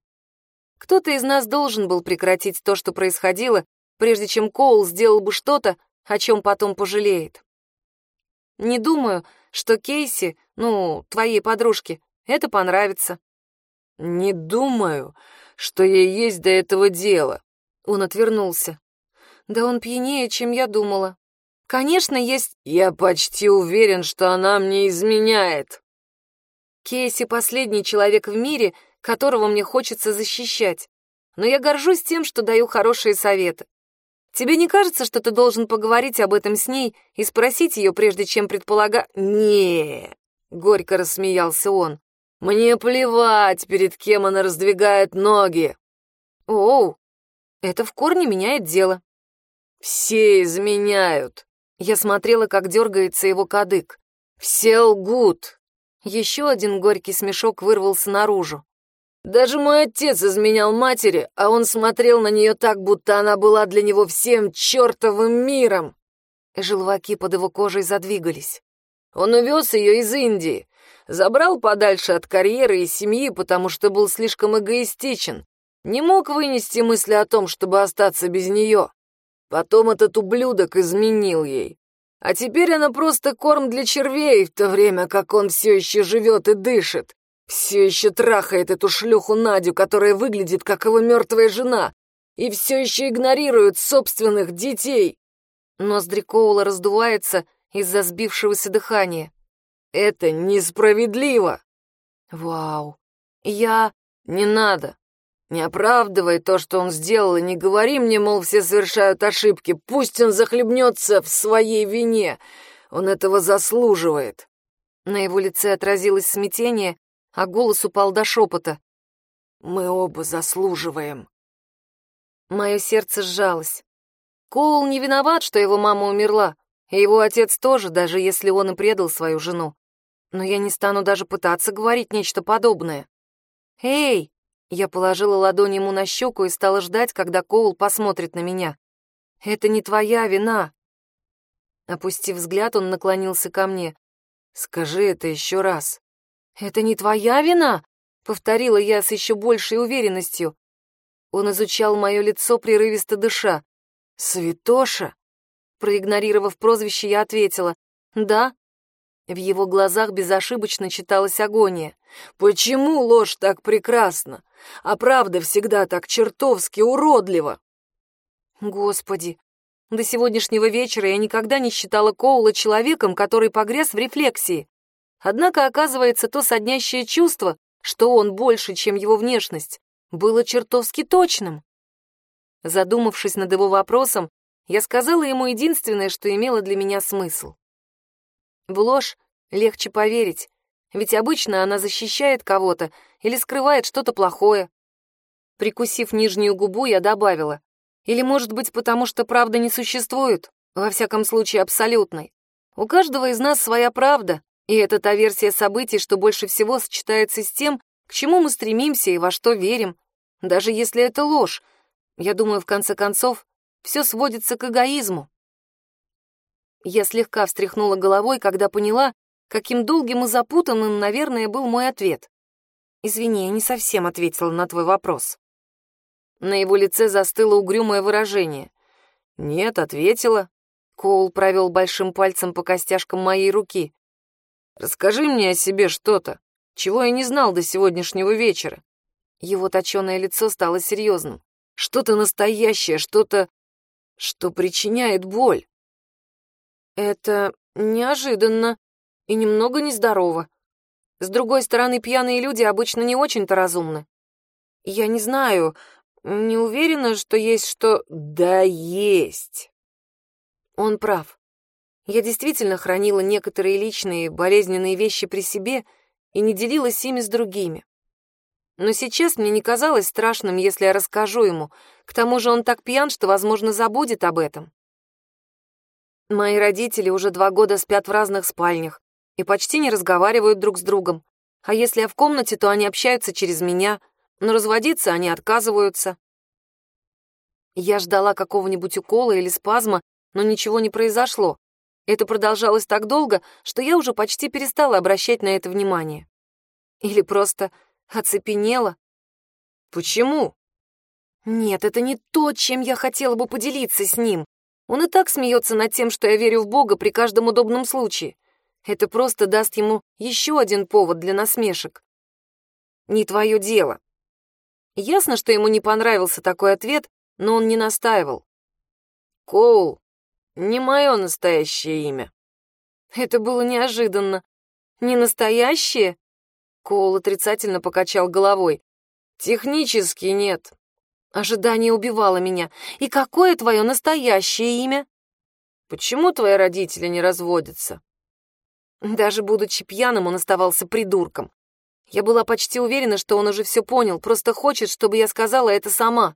S1: Кто-то из нас должен был прекратить то, что происходило, прежде чем Коул сделал бы что-то, о чем потом пожалеет. Не думаю, что Кейси, ну, твоей подружке, это понравится. Не думаю, что ей есть до этого дело. Он отвернулся. Да он пьянее, чем я думала. Конечно, есть... Я почти уверен, что она мне изменяет. Кейси — последний человек в мире, которого мне хочется защищать. Но я горжусь тем, что даю хорошие советы. Тебе не кажется, что ты должен поговорить об этом с ней и спросить ее, прежде чем предполага... не горько рассмеялся он. «Мне плевать, перед кем она раздвигает ноги!» «Оу, это в корне меняет дело». «Все изменяют!» Я смотрела, как дергается его кадык. «Все лгут!» Еще один горький смешок вырвался наружу. Даже мой отец изменял матери, а он смотрел на нее так, будто она была для него всем чертовым миром. Желваки под его кожей задвигались. Он увез ее из Индии, забрал подальше от карьеры и семьи, потому что был слишком эгоистичен, не мог вынести мысли о том, чтобы остаться без нее. Потом этот ублюдок изменил ей. А теперь она просто корм для червей, в то время как он все еще живет и дышит. Все еще трахает эту шлюху Надю, которая выглядит как его мертвая жена, и все еще игнорирует собственных детей. Ноздри Коула раздувается из-за сбившегося дыхания. Это несправедливо. Вау. Я... Не надо. Не оправдывай то, что он сделал, и не говори мне, мол, все совершают ошибки. Пусть он захлебнется в своей вине. Он этого заслуживает. На его лице отразилось смятение, а голос упал до шепота. «Мы оба заслуживаем». Мое сердце сжалось. Коул не виноват, что его мама умерла, и его отец тоже, даже если он и предал свою жену. Но я не стану даже пытаться говорить нечто подобное. «Эй!» Я положила ладонь ему на щеку и стала ждать, когда Коул посмотрит на меня. «Это не твоя вина!» Опустив взгляд, он наклонился ко мне. «Скажи это еще раз». «Это не твоя вина?» — повторила я с еще большей уверенностью. Он изучал мое лицо, прерывисто дыша. «Святоша?» Проигнорировав прозвище, я ответила. «Да». В его глазах безошибочно читалась агония. «Почему ложь так прекрасна, а правда всегда так чертовски уродлива?» Господи, до сегодняшнего вечера я никогда не считала Коула человеком, который погряз в рефлексии. Однако, оказывается, то соднящее чувство, что он больше, чем его внешность, было чертовски точным. Задумавшись над его вопросом, я сказала ему единственное, что имело для меня смысл. В ложь легче поверить, ведь обычно она защищает кого-то или скрывает что-то плохое. Прикусив нижнюю губу, я добавила. Или, может быть, потому что правда не существует, во всяком случае, абсолютной. У каждого из нас своя правда, и это та версия событий, что больше всего сочетается с тем, к чему мы стремимся и во что верим. Даже если это ложь, я думаю, в конце концов, все сводится к эгоизму. Я слегка встряхнула головой, когда поняла, каким долгим и запутанным, наверное, был мой ответ. «Извини, я не совсем ответила на твой вопрос». На его лице застыло угрюмое выражение. «Нет, ответила». Коул провел большим пальцем по костяшкам моей руки. «Расскажи мне о себе что-то, чего я не знал до сегодняшнего вечера». Его точёное лицо стало серьезным. «Что-то настоящее, что-то, что причиняет боль». Это неожиданно и немного нездорово. С другой стороны, пьяные люди обычно не очень-то разумны. Я не знаю, не уверена, что есть что... Да есть. Он прав. Я действительно хранила некоторые личные болезненные вещи при себе и не делилась ими с другими. Но сейчас мне не казалось страшным, если я расскажу ему. К тому же он так пьян, что, возможно, забудет об этом. Мои родители уже два года спят в разных спальнях и почти не разговаривают друг с другом. А если я в комнате, то они общаются через меня, но разводиться они отказываются. Я ждала какого-нибудь укола или спазма, но ничего не произошло. Это продолжалось так долго, что я уже почти перестала обращать на это внимание. Или просто оцепенела. Почему? Нет, это не то, чем я хотела бы поделиться с ним. Он и так смеется над тем, что я верю в Бога при каждом удобном случае. Это просто даст ему еще один повод для насмешек. Не твое дело. Ясно, что ему не понравился такой ответ, но он не настаивал. Коул, не мое настоящее имя. Это было неожиданно. Не настоящее? Коул отрицательно покачал головой. Технически нет. Ожидание убивало меня. И какое твое настоящее имя? Почему твои родители не разводятся? Даже будучи пьяным, он оставался придурком. Я была почти уверена, что он уже все понял, просто хочет, чтобы я сказала это сама.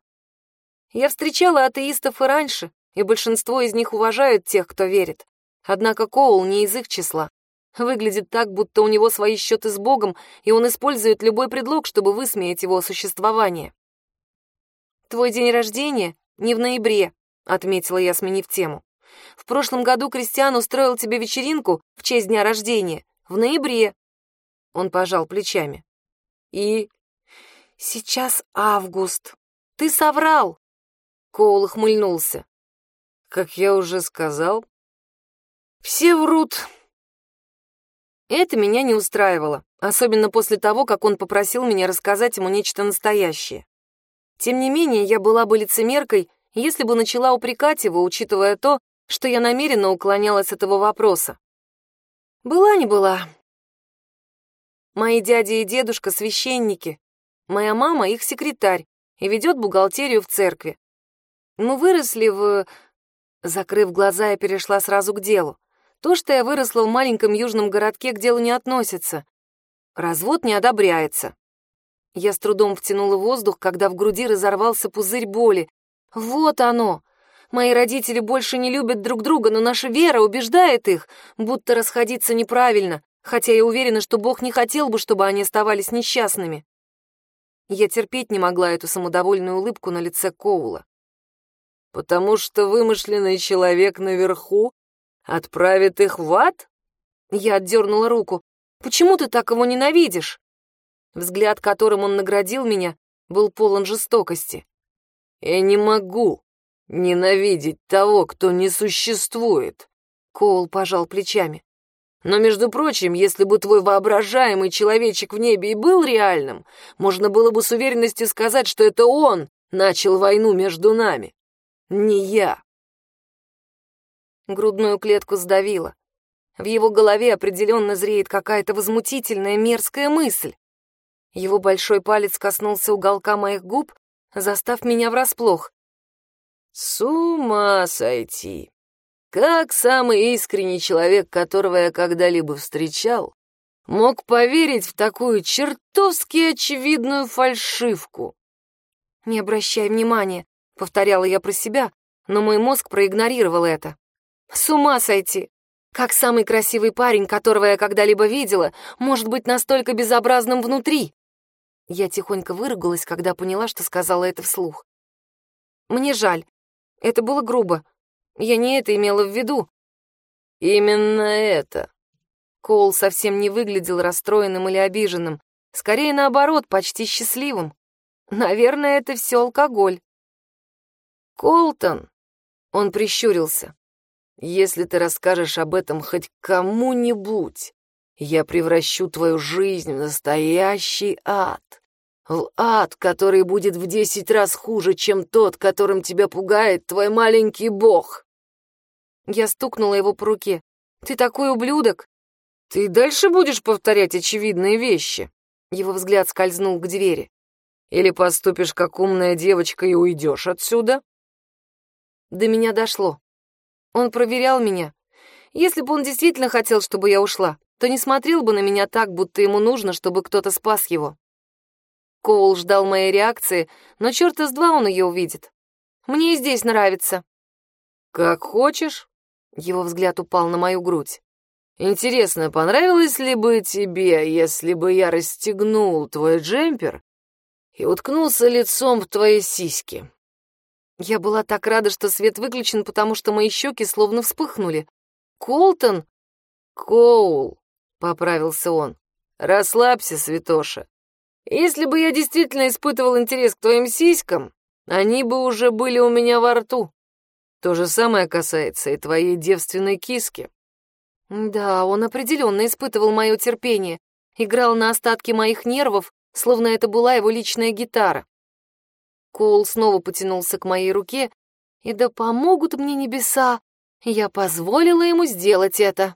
S1: Я встречала атеистов и раньше, и большинство из них уважают тех, кто верит. Однако Коул не из их числа. Выглядит так, будто у него свои счеты с Богом, и он использует любой предлог, чтобы высмеять его существование. «Твой день рождения не в ноябре», — отметила я, сменив тему. «В прошлом году Кристиан устроил тебе вечеринку в честь дня рождения. В ноябре». Он пожал плечами. «И...» «Сейчас август. Ты соврал!» Коул ухмыльнулся. «Как я уже сказал, все врут». Это меня не устраивало, особенно после того, как он попросил меня рассказать ему нечто настоящее. Тем не менее, я была бы лицемеркой, если бы начала упрекать его, учитывая то, что я намеренно уклонялась от этого вопроса. Была не была. Мои дядя и дедушка — священники. Моя мама — их секретарь и ведет бухгалтерию в церкви. Мы выросли в... Закрыв глаза, я перешла сразу к делу. То, что я выросла в маленьком южном городке, к делу не относится. Развод не одобряется. Я с трудом втянула воздух, когда в груди разорвался пузырь боли. Вот оно! Мои родители больше не любят друг друга, но наша вера убеждает их, будто расходиться неправильно, хотя я уверена, что Бог не хотел бы, чтобы они оставались несчастными. Я терпеть не могла эту самодовольную улыбку на лице Коула. «Потому что вымышленный человек наверху отправит их в ад?» Я отдернула руку. «Почему ты так его ненавидишь?» Взгляд, которым он наградил меня, был полон жестокости. «Я не могу ненавидеть того, кто не существует», — Коул пожал плечами. «Но, между прочим, если бы твой воображаемый человечек в небе и был реальным, можно было бы с уверенностью сказать, что это он начал войну между нами, не я». Грудную клетку сдавило. В его голове определенно зреет какая-то возмутительная мерзкая мысль. Его большой палец коснулся уголка моих губ, застав меня врасплох. «С ума сойти! Как самый искренний человек, которого я когда-либо встречал, мог поверить в такую чертовски очевидную фальшивку?» «Не обращай внимания», — повторяла я про себя, но мой мозг проигнорировал это. «С ума сойти! Как самый красивый парень, которого я когда-либо видела, может быть настолько безобразным внутри?» Я тихонько выругалась, когда поняла, что сказала это вслух. «Мне жаль. Это было грубо. Я не это имела в виду». Именно это. Коул совсем не выглядел расстроенным или обиженным. Скорее наоборот, почти счастливым. Наверное, это все алкоголь. Колтон, он прищурился. Если ты расскажешь об этом хоть кому-нибудь, я превращу твою жизнь в настоящий ад. В ад, который будет в десять раз хуже, чем тот, которым тебя пугает твой маленький бог. Я стукнула его по руке. Ты такой ублюдок. Ты дальше будешь повторять очевидные вещи. Его взгляд скользнул к двери. Или поступишь как умная девочка и уйдешь отсюда? До меня дошло. Он проверял меня. Если бы он действительно хотел, чтобы я ушла, то не смотрел бы на меня так, будто ему нужно, чтобы кто-то спас его. Коул ждал моей реакции, но черта с два он ее увидит. Мне и здесь нравится. «Как хочешь». Его взгляд упал на мою грудь. «Интересно, понравилось ли бы тебе, если бы я расстегнул твой джемпер и уткнулся лицом в твои сиськи?» Я была так рада, что свет выключен, потому что мои щеки словно вспыхнули. «Колтон?» «Коул», — поправился он. «Расслабься, святоша. Если бы я действительно испытывал интерес к твоим сиськам, они бы уже были у меня во рту. То же самое касается и твоей девственной киски». Да, он определенно испытывал мое терпение, играл на остатки моих нервов, словно это была его личная гитара. Коул снова потянулся к моей руке, и да помогут мне небеса, я позволила ему сделать это.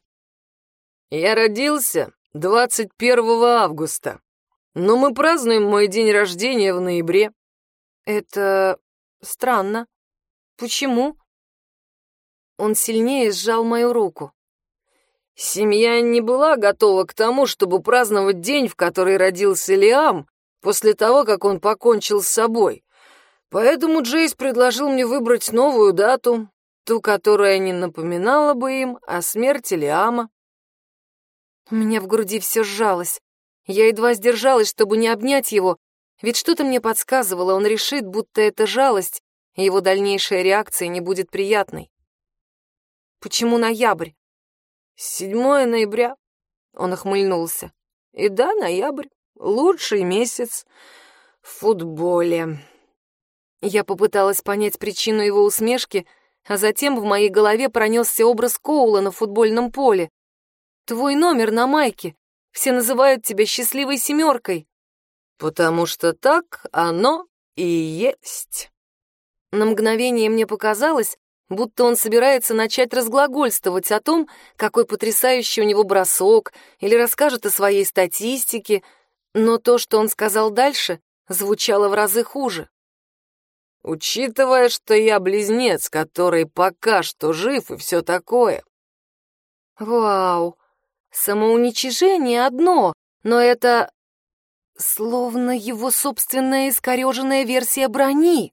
S1: Я родился 21 августа, но мы празднуем мой день рождения в ноябре. Это странно. Почему? Он сильнее сжал мою руку. Семья не была готова к тому, чтобы праздновать день, в который родился Лиам, после того, как он покончил с собой. Поэтому Джейс предложил мне выбрать новую дату, ту, которая не напоминала бы им о смерти Лиама. У меня в груди все сжалось. Я едва сдержалась, чтобы не обнять его, ведь что-то мне подсказывало, он решит, будто это жалость, и его дальнейшая реакция не будет приятной. Почему ноябрь? Седьмое ноября. Он охмыльнулся. И да, ноябрь. Лучший месяц в футболе. Я попыталась понять причину его усмешки, а затем в моей голове пронесся образ Коула на футбольном поле. «Твой номер на майке. Все называют тебя счастливой семеркой». «Потому что так оно и есть». На мгновение мне показалось, будто он собирается начать разглагольствовать о том, какой потрясающий у него бросок, или расскажет о своей статистике, но то, что он сказал дальше, звучало в разы хуже. Учитывая, что я близнец, который пока что жив и все такое. Вау, самоуничижение одно, но это словно его собственная искореженная версия брони.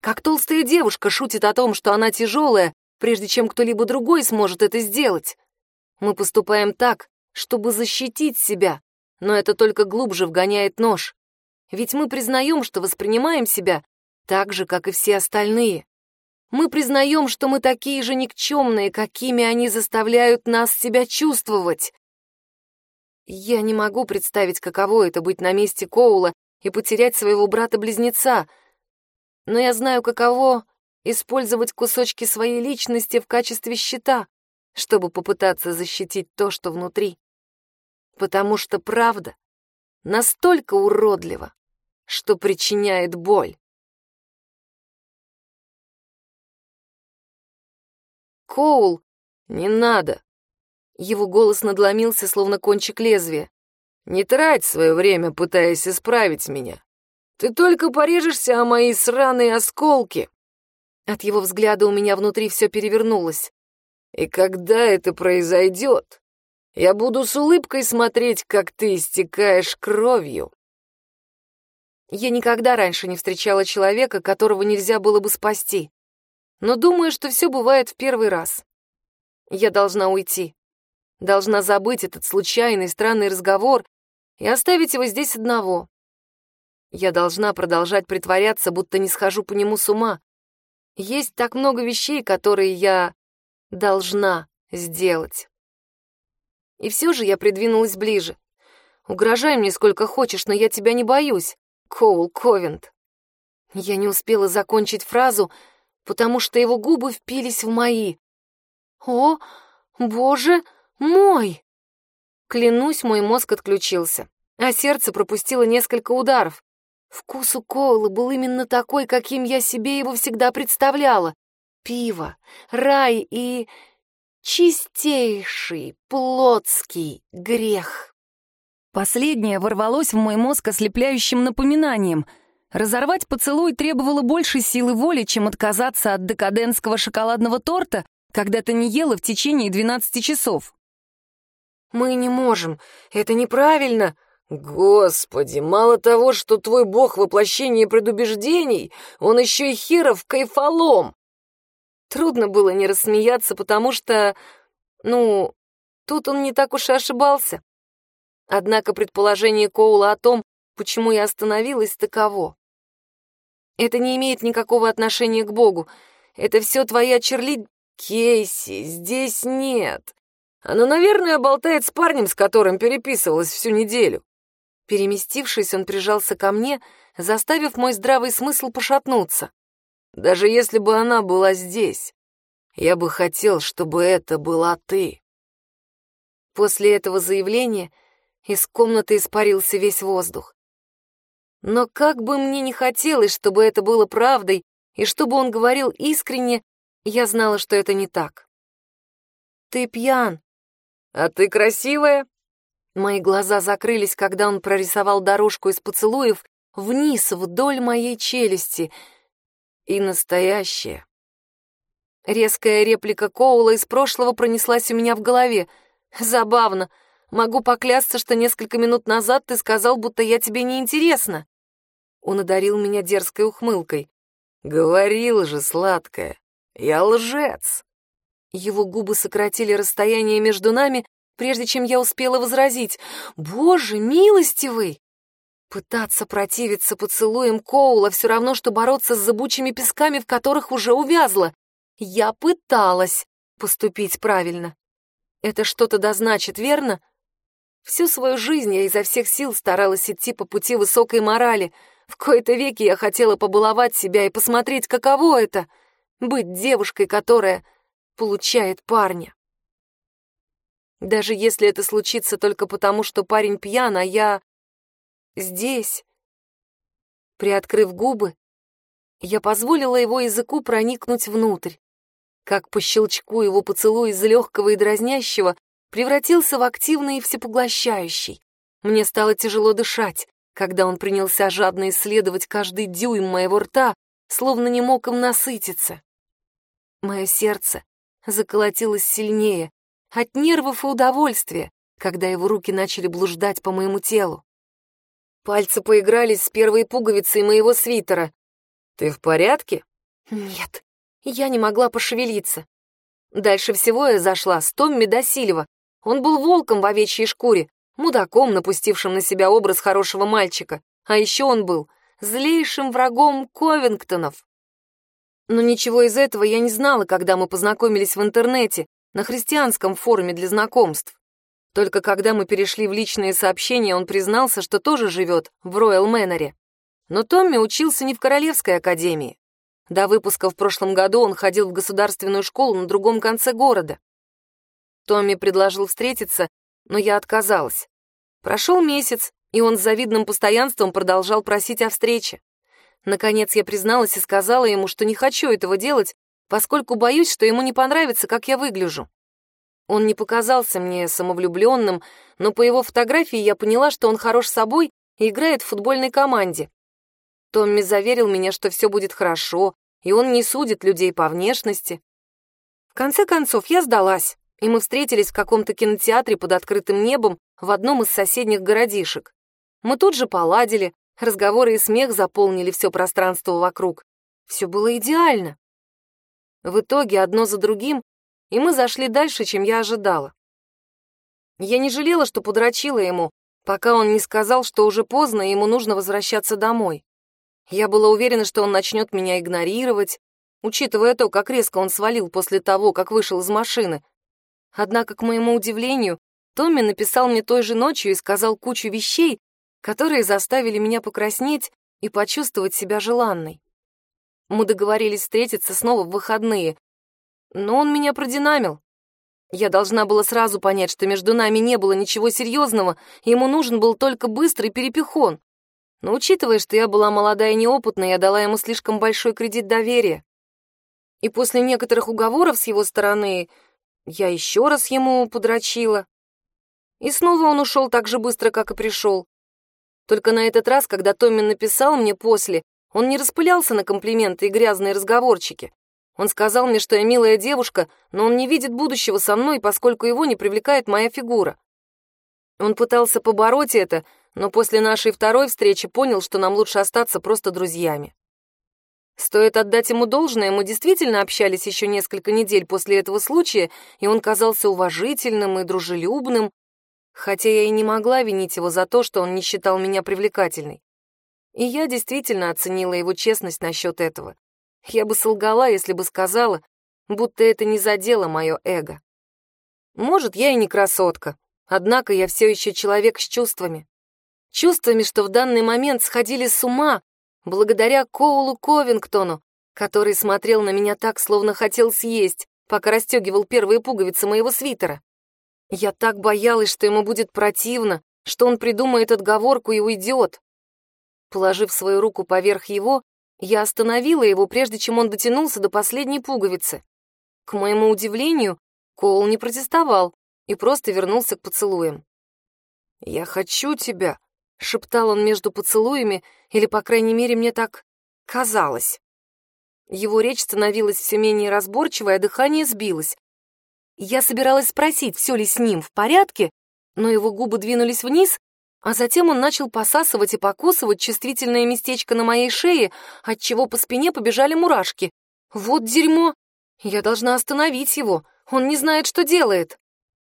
S1: Как толстая девушка шутит о том, что она тяжелая, прежде чем кто-либо другой сможет это сделать. Мы поступаем так, чтобы защитить себя, но это только глубже вгоняет нож. Ведь мы признаем, что воспринимаем себя так же, как и все остальные. Мы признаем, что мы такие же никчемные, какими они заставляют нас себя чувствовать. Я не могу представить, каково это быть на месте Коула и потерять своего брата-близнеца, но я знаю, каково использовать кусочки своей личности в качестве щита, чтобы попытаться защитить то, что внутри. Потому что правда настолько уродлива, что причиняет боль. Коул, не надо. Его голос надломился, словно кончик лезвия. Не трать свое время, пытаясь исправить меня. Ты только порежешься о мои сраные осколки. От его взгляда у меня внутри все перевернулось. И когда это произойдет, я буду с улыбкой смотреть, как ты истекаешь кровью. Я никогда раньше не встречала человека, которого нельзя было бы спасти но думаю, что все бывает в первый раз. Я должна уйти. Должна забыть этот случайный странный разговор и оставить его здесь одного. Я должна продолжать притворяться, будто не схожу по нему с ума. Есть так много вещей, которые я должна сделать. И все же я придвинулась ближе. Угрожай мне сколько хочешь, но я тебя не боюсь, Коул Ковент. Я не успела закончить фразу, потому что его губы впились в мои. О, боже мой! Клянусь, мой мозг отключился, а сердце пропустило несколько ударов. Вкус у Коула был именно такой, каким я себе его всегда представляла. Пиво, рай и чистейший плотский грех. Последнее ворвалось в мой мозг ослепляющим напоминанием. Разорвать поцелуй требовало больше силы воли, чем отказаться от декадентского шоколадного торта, когда ты не ела в течение 12 часов. «Мы не можем. Это неправильно», «Господи, мало того, что твой бог воплощение предубеждений, он еще и херов кайфолом!» Трудно было не рассмеяться, потому что, ну, тут он не так уж и ошибался. Однако предположение Коула о том, почему я остановилась, таково. Это не имеет никакого отношения к Богу. Это все твоя черли... Кейси, здесь нет. Она, наверное, болтает с парнем, с которым переписывалась всю неделю. Переместившись, он прижался ко мне, заставив мой здравый смысл пошатнуться. Даже если бы она была здесь, я бы хотел, чтобы это была ты. После этого заявления из комнаты испарился весь воздух. Но как бы мне не хотелось, чтобы это было правдой, и чтобы он говорил искренне, я знала, что это не так. «Ты пьян». «А ты красивая», Мои глаза закрылись, когда он прорисовал дорожку из поцелуев вниз, вдоль моей челюсти. И настоящее. Резкая реплика Коула из прошлого пронеслась у меня в голове. Забавно. Могу поклясться, что несколько минут назад ты сказал, будто я тебе не интересна. Он одарил меня дерзкой ухмылкой. Говорил же, сладкая, я лжец. Его губы сократили расстояние между нами, прежде чем я успела возразить. «Боже, милостивый!» Пытаться противиться поцелуем Коула все равно, что бороться с зыбучими песками, в которых уже увязла. Я пыталась поступить правильно. Это что-то дозначит, верно? Всю свою жизнь я изо всех сил старалась идти по пути высокой морали. В кои-то веки я хотела побаловать себя и посмотреть, каково это — быть девушкой, которая получает парня. Даже если это случится только потому, что парень пьян, а я... здесь. Приоткрыв губы, я позволила его языку проникнуть внутрь. Как по щелчку его поцелуй из легкого и дразнящего превратился в активный и всепоглощающий. Мне стало тяжело дышать, когда он принялся жадно исследовать каждый дюйм моего рта, словно не мог им насытиться. Мое сердце заколотилось сильнее, от нервов и удовольствия, когда его руки начали блуждать по моему телу. Пальцы поигрались с первой пуговицей моего свитера. «Ты в порядке?» «Нет, я не могла пошевелиться. Дальше всего я зашла с Томми Досилева. Он был волком в овечьей шкуре, мудаком, напустившим на себя образ хорошего мальчика. А еще он был злейшим врагом Ковингтонов. Но ничего из этого я не знала, когда мы познакомились в интернете, на христианском форуме для знакомств. Только когда мы перешли в личные сообщения, он признался, что тоже живет в Роyal Мэннере. Но Томми учился не в Королевской академии. До выпуска в прошлом году он ходил в государственную школу на другом конце города. Томми предложил встретиться, но я отказалась. Прошел месяц, и он с завидным постоянством продолжал просить о встрече. Наконец я призналась и сказала ему, что не хочу этого делать, поскольку боюсь, что ему не понравится, как я выгляжу. Он не показался мне самовлюбленным, но по его фотографии я поняла, что он хорош собой и играет в футбольной команде. Томми заверил меня, что все будет хорошо, и он не судит людей по внешности. В конце концов, я сдалась, и мы встретились в каком-то кинотеатре под открытым небом в одном из соседних городишек. Мы тут же поладили, разговоры и смех заполнили все пространство вокруг. Все было идеально. В итоге одно за другим, и мы зашли дальше, чем я ожидала. Я не жалела, что подрочила ему, пока он не сказал, что уже поздно, и ему нужно возвращаться домой. Я была уверена, что он начнет меня игнорировать, учитывая то, как резко он свалил после того, как вышел из машины. Однако, к моему удивлению, Томми написал мне той же ночью и сказал кучу вещей, которые заставили меня покраснеть и почувствовать себя желанной. Мы договорились встретиться снова в выходные, но он меня продинамил. Я должна была сразу понять, что между нами не было ничего серьезного, ему нужен был только быстрый перепихон. Но учитывая, что я была молодая и неопытная, я дала ему слишком большой кредит доверия. И после некоторых уговоров с его стороны я еще раз ему подрочила. И снова он ушел так же быстро, как и пришел. Только на этот раз, когда Томми написал мне после, он не распылялся на комплименты и грязные разговорчики. Он сказал мне, что я милая девушка, но он не видит будущего со мной, поскольку его не привлекает моя фигура. Он пытался побороть это, но после нашей второй встречи понял, что нам лучше остаться просто друзьями. Стоит отдать ему должное, мы действительно общались еще несколько недель после этого случая, и он казался уважительным и дружелюбным, хотя я и не могла винить его за то, что он не считал меня привлекательной. И я действительно оценила его честность насчет этого. Я бы солгала, если бы сказала, будто это не задело мое эго. Может, я и не красотка, однако я все еще человек с чувствами. Чувствами, что в данный момент сходили с ума благодаря Коулу Ковингтону, который смотрел на меня так, словно хотел съесть, пока расстегивал первые пуговицы моего свитера. Я так боялась, что ему будет противно, что он придумает отговорку и уйдет. Положив свою руку поверх его, я остановила его, прежде чем он дотянулся до последней пуговицы. К моему удивлению, Коул не протестовал и просто вернулся к поцелуям. «Я хочу тебя», — шептал он между поцелуями, или, по крайней мере, мне так казалось. Его речь становилась все менее разборчивой, а дыхание сбилось. Я собиралась спросить, все ли с ним в порядке, но его губы двинулись вниз, а затем он начал посасывать и покусывать чувствительное местечко на моей шее, отчего по спине побежали мурашки. Вот дерьмо! Я должна остановить его, он не знает, что делает.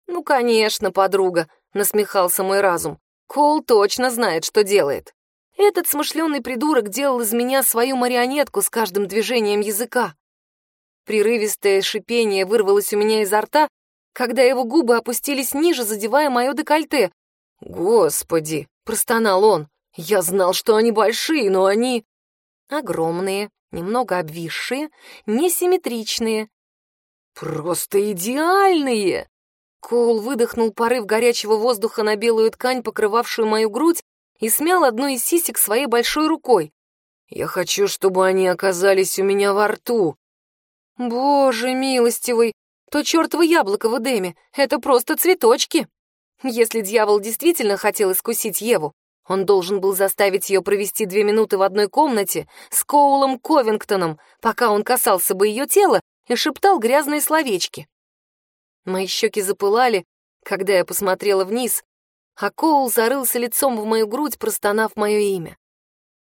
S1: Ну, конечно, подруга, насмехался мой разум. Кол точно знает, что делает. Этот смышленый придурок делал из меня свою марионетку с каждым движением языка. Прерывистое шипение вырвалось у меня изо рта, когда его губы опустились ниже, задевая мое декольте. «Господи!» — простонал он. «Я знал, что они большие, но они...» Огромные, немного обвисшие, несимметричные. «Просто идеальные!» Коул выдохнул порыв горячего воздуха на белую ткань, покрывавшую мою грудь, и смял одну из сисек своей большой рукой. «Я хочу, чтобы они оказались у меня во рту», Боже милостивый, то чертово яблоко в Эдеме — это просто цветочки. Если дьявол действительно хотел искусить Еву, он должен был заставить ее провести две минуты в одной комнате с Коулом Ковингтоном, пока он касался бы ее тела и шептал грязные словечки. Мои щеки запылали, когда я посмотрела вниз, а Коул зарылся лицом в мою грудь, простонав мое имя.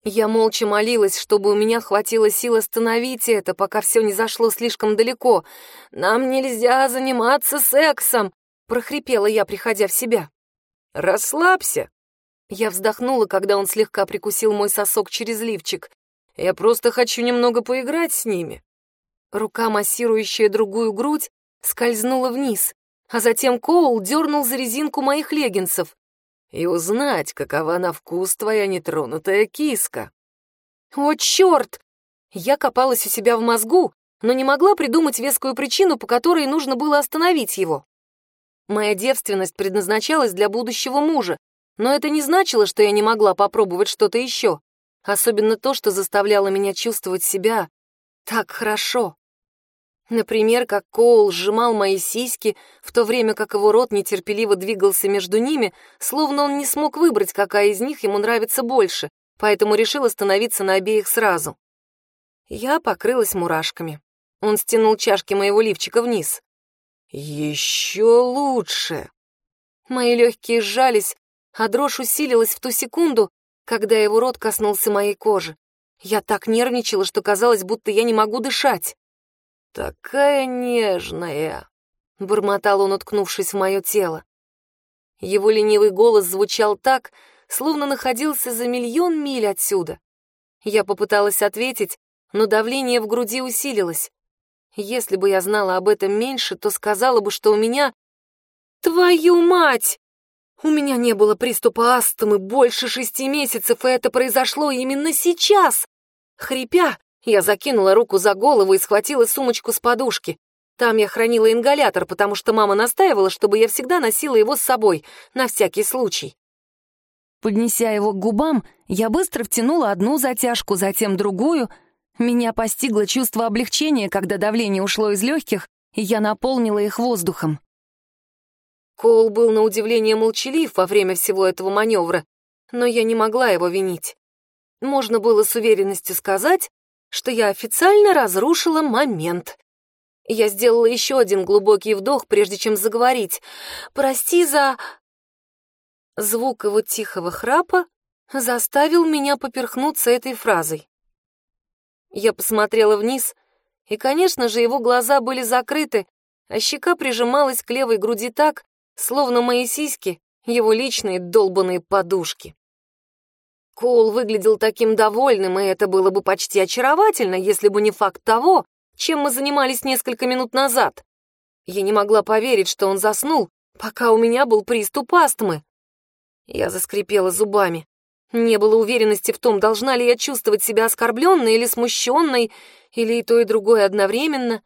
S1: Я молча молилась, чтобы у меня хватило сил остановить это, пока все не зашло слишком далеко. «Нам нельзя заниматься сексом!» — прохрипела я, приходя в себя. «Расслабься!» Я вздохнула, когда он слегка прикусил мой сосок через лифчик. «Я просто хочу немного поиграть с ними». Рука, массирующая другую грудь, скользнула вниз, а затем Коул дернул за резинку моих леггинсов и узнать, какова на вкус твоя нетронутая киска. О, черт! Я копалась у себя в мозгу, но не могла придумать вескую причину, по которой нужно было остановить его. Моя девственность предназначалась для будущего мужа, но это не значило, что я не могла попробовать что-то еще, особенно то, что заставляло меня чувствовать себя так хорошо. Например, как Коул сжимал мои сиськи, в то время как его рот нетерпеливо двигался между ними, словно он не смог выбрать, какая из них ему нравится больше, поэтому решил остановиться на обеих сразу. Я покрылась мурашками. Он стянул чашки моего лифчика вниз. «Еще лучше!» Мои легкие сжались, а дрожь усилилась в ту секунду, когда его рот коснулся моей кожи. Я так нервничала, что казалось, будто я не могу дышать. «Такая нежная!» — бормотал он, уткнувшись в мое тело. Его ленивый голос звучал так, словно находился за миллион миль отсюда. Я попыталась ответить, но давление в груди усилилось. Если бы я знала об этом меньше, то сказала бы, что у меня Твою мать! У меня не было приступа астмы больше шести месяцев, и это произошло именно сейчас. Хрипя, я закинула руку за голову и схватила сумочку с подушки. Там я хранила ингалятор, потому что мама настаивала, чтобы я всегда носила его с собой, на всякий случай. Поднеся его к губам, я быстро втянула одну затяжку, затем другую. Меня постигло чувство облегчения, когда давление ушло из легких, и я наполнила их воздухом. Коул был на удивление молчалив во время всего этого маневра, но я не могла его винить. Можно было с уверенностью сказать, что я официально разрушила момент. Я сделала еще один глубокий вдох, прежде чем заговорить. «Прости за...» Звук его тихого храпа заставил меня поперхнуться этой фразой. Я посмотрела вниз, и, конечно же, его глаза были закрыты, а щека прижималась к левой груди так, словно мои сиськи — его личные долбанные подушки. Коул выглядел таким довольным, и это было бы почти очаровательно, если бы не факт того, чем мы занимались несколько минут назад. Я не могла поверить, что он заснул, пока у меня был приступ астмы. Я заскрипела зубами. Не было уверенности в том, должна ли я чувствовать себя оскорбленной или смущенной, или и то, и другое одновременно.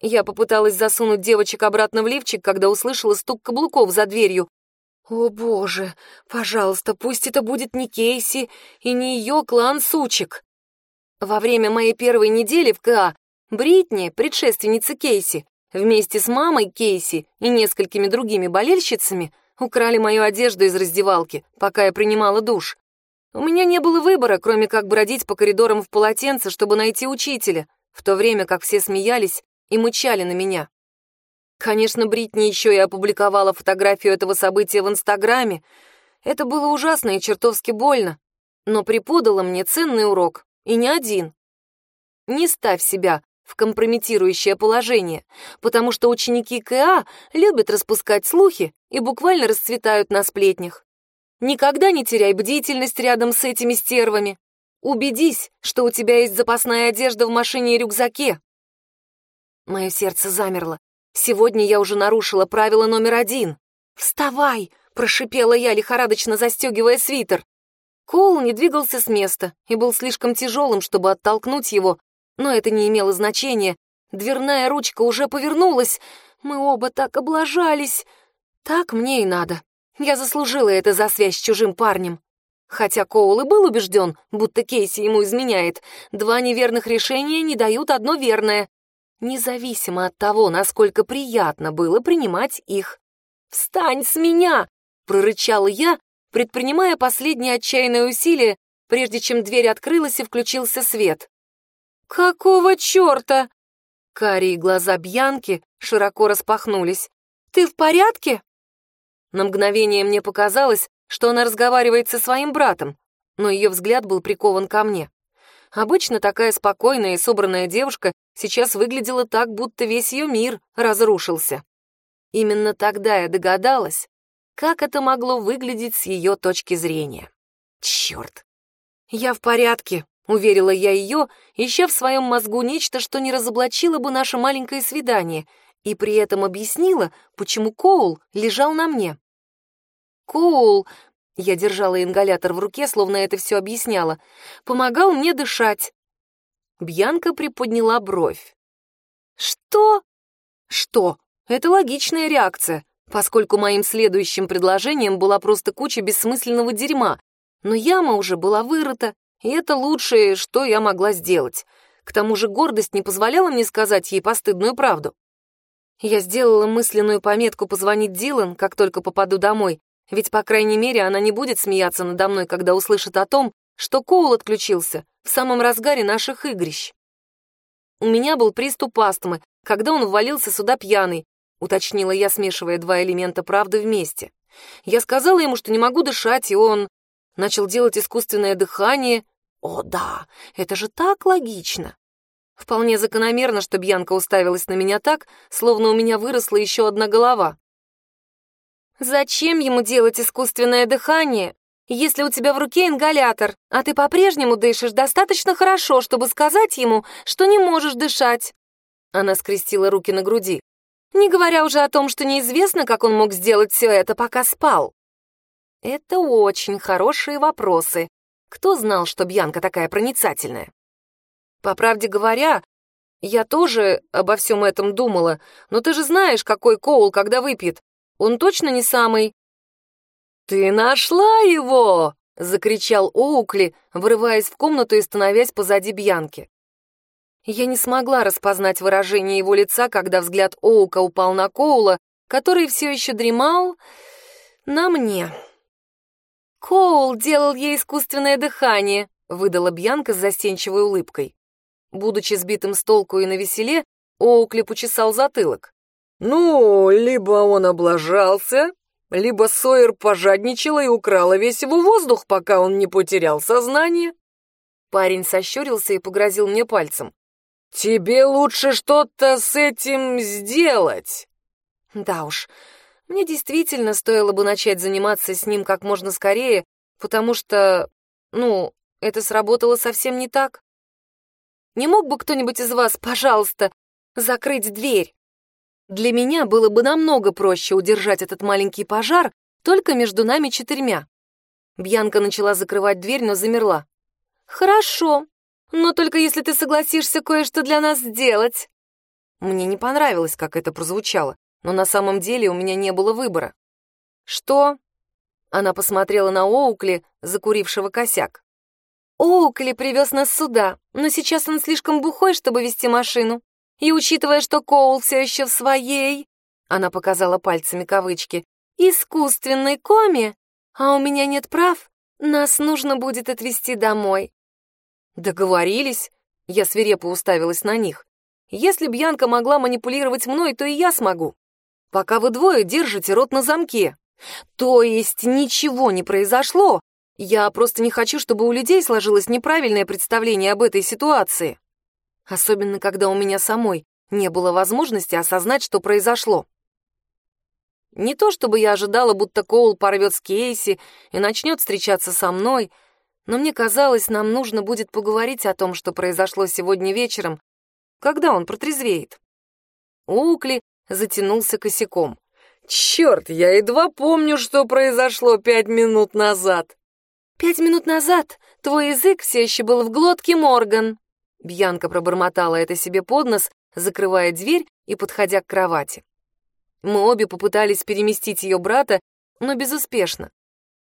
S1: Я попыталась засунуть девочек обратно в лифчик, когда услышала стук каблуков за дверью. О боже, пожалуйста, пусть это будет не Кейси и не ее клан сучек. Во время моей первой недели в КА Бритни, предшественница Кейси, вместе с мамой Кейси и несколькими другими болельщицами Украли мою одежду из раздевалки, пока я принимала душ. У меня не было выбора, кроме как бродить по коридорам в полотенце, чтобы найти учителя, в то время как все смеялись и мычали на меня. Конечно, Бритни еще и опубликовала фотографию этого события в Инстаграме. Это было ужасно и чертовски больно, но преподала мне ценный урок, и не один. Не ставь себя в компрометирующее положение, потому что ученики КА любят распускать слухи и буквально расцветают на сплетнях. Никогда не теряй бдительность рядом с этими стервами. Убедись, что у тебя есть запасная одежда в машине и рюкзаке. Мое сердце замерло. Сегодня я уже нарушила правило номер один. «Вставай!» — прошипела я, лихорадочно застегивая свитер. Коул не двигался с места и был слишком тяжелым, чтобы оттолкнуть его, но это не имело значения. Дверная ручка уже повернулась. Мы оба так облажались. Так мне и надо. Я заслужила это за связь с чужим парнем. Хотя Коул и был убежден, будто Кейси ему изменяет, два неверных решения не дают одно верное. Независимо от того, насколько приятно было принимать их. «Встань с меня!» — прорычала я, предпринимая последнее отчаянное усилие, прежде чем дверь открылась и включился свет. «Какого черта?» Карие глаза Бьянки широко распахнулись. «Ты в порядке?» На мгновение мне показалось, что она разговаривает со своим братом, но ее взгляд был прикован ко мне. Обычно такая спокойная и собранная девушка сейчас выглядела так, будто весь ее мир разрушился. Именно тогда я догадалась, как это могло выглядеть с ее точки зрения. Черт! Я в порядке, — уверила я ее, ища в своем мозгу нечто, что не разоблачило бы наше маленькое свидание, и при этом объяснила, почему Коул лежал на мне. «Коул...» — я держала ингалятор в руке, словно это все объясняла. «Помогал мне дышать». Бьянка приподняла бровь. «Что?» «Что? Это логичная реакция, поскольку моим следующим предложением была просто куча бессмысленного дерьма, но яма уже была вырыта, и это лучшее, что я могла сделать. К тому же гордость не позволяла мне сказать ей постыдную правду. Я сделала мысленную пометку позвонить Дилан, как только попаду домой, ведь, по крайней мере, она не будет смеяться надо мной, когда услышит о том, что Коул отключился в самом разгаре наших игрищ. У меня был приступ астмы, когда он ввалился сюда пьяный, уточнила я, смешивая два элемента правды вместе. Я сказала ему, что не могу дышать, и он начал делать искусственное дыхание, о да, это же так логично. Вполне закономерно, что Бьянка уставилась на меня так, словно у меня выросла еще одна голова. «Зачем ему делать искусственное дыхание, если у тебя в руке ингалятор, а ты по-прежнему дышишь достаточно хорошо, чтобы сказать ему, что не можешь дышать?» Она скрестила руки на груди. Не говоря уже о том, что неизвестно, как он мог сделать все это, пока спал. Это очень хорошие вопросы. Кто знал, что Бьянка такая проницательная? По правде говоря, я тоже обо всем этом думала, но ты же знаешь, какой Коул, когда выпьет. Он точно не самый... «Ты нашла его!» — закричал Оукли, врываясь в комнату и становясь позади Бьянки. Я не смогла распознать выражение его лица, когда взгляд Оука упал на Коула, который все еще дремал на мне. «Коул делал ей искусственное дыхание», — выдала Бьянка с застенчивой улыбкой. Будучи сбитым с толку и навеселе, Оукли почесал затылок. «Ну, либо он облажался, либо Сойер пожадничала и украла весь его воздух, пока он не потерял сознание». Парень сощурился и погрозил мне пальцем. «Тебе лучше что-то с этим сделать!» Да уж, мне действительно стоило бы начать заниматься с ним как можно скорее, потому что, ну, это сработало совсем не так. Не мог бы кто-нибудь из вас, пожалуйста, закрыть дверь? Для меня было бы намного проще удержать этот маленький пожар только между нами четырьмя. Бьянка начала закрывать дверь, но замерла. «Хорошо», но только если ты согласишься кое-что для нас сделать». Мне не понравилось, как это прозвучало, но на самом деле у меня не было выбора. «Что?» Она посмотрела на Оукли, закурившего косяк. «Оукли привез нас сюда, но сейчас он слишком бухой, чтобы вести машину. И учитывая, что Коул все еще в своей...» Она показала пальцами кавычки. «Искусственной коме, а у меня нет прав, нас нужно будет отвезти домой. Договорились. Я свирепо уставилась на них. Если Бьянка могла манипулировать мной, то и я смогу. Пока вы двое держите рот на замке. То есть ничего не произошло. Я просто не хочу, чтобы у людей сложилось неправильное представление об этой ситуации. Особенно, когда у меня самой не было возможности осознать, что произошло. Не то чтобы я ожидала, будто Коул порвет с Кейси и начнет встречаться со мной — но мне казалось, нам нужно будет поговорить о том, что произошло сегодня вечером, когда он протрезвеет. Укли затянулся косяком. «Черт, я едва помню, что произошло пять минут назад!» «Пять минут назад твой язык все еще был в глотке, Морган!» Бьянка пробормотала это себе под нос, закрывая дверь и подходя к кровати. Мы обе попытались переместить ее брата, но безуспешно.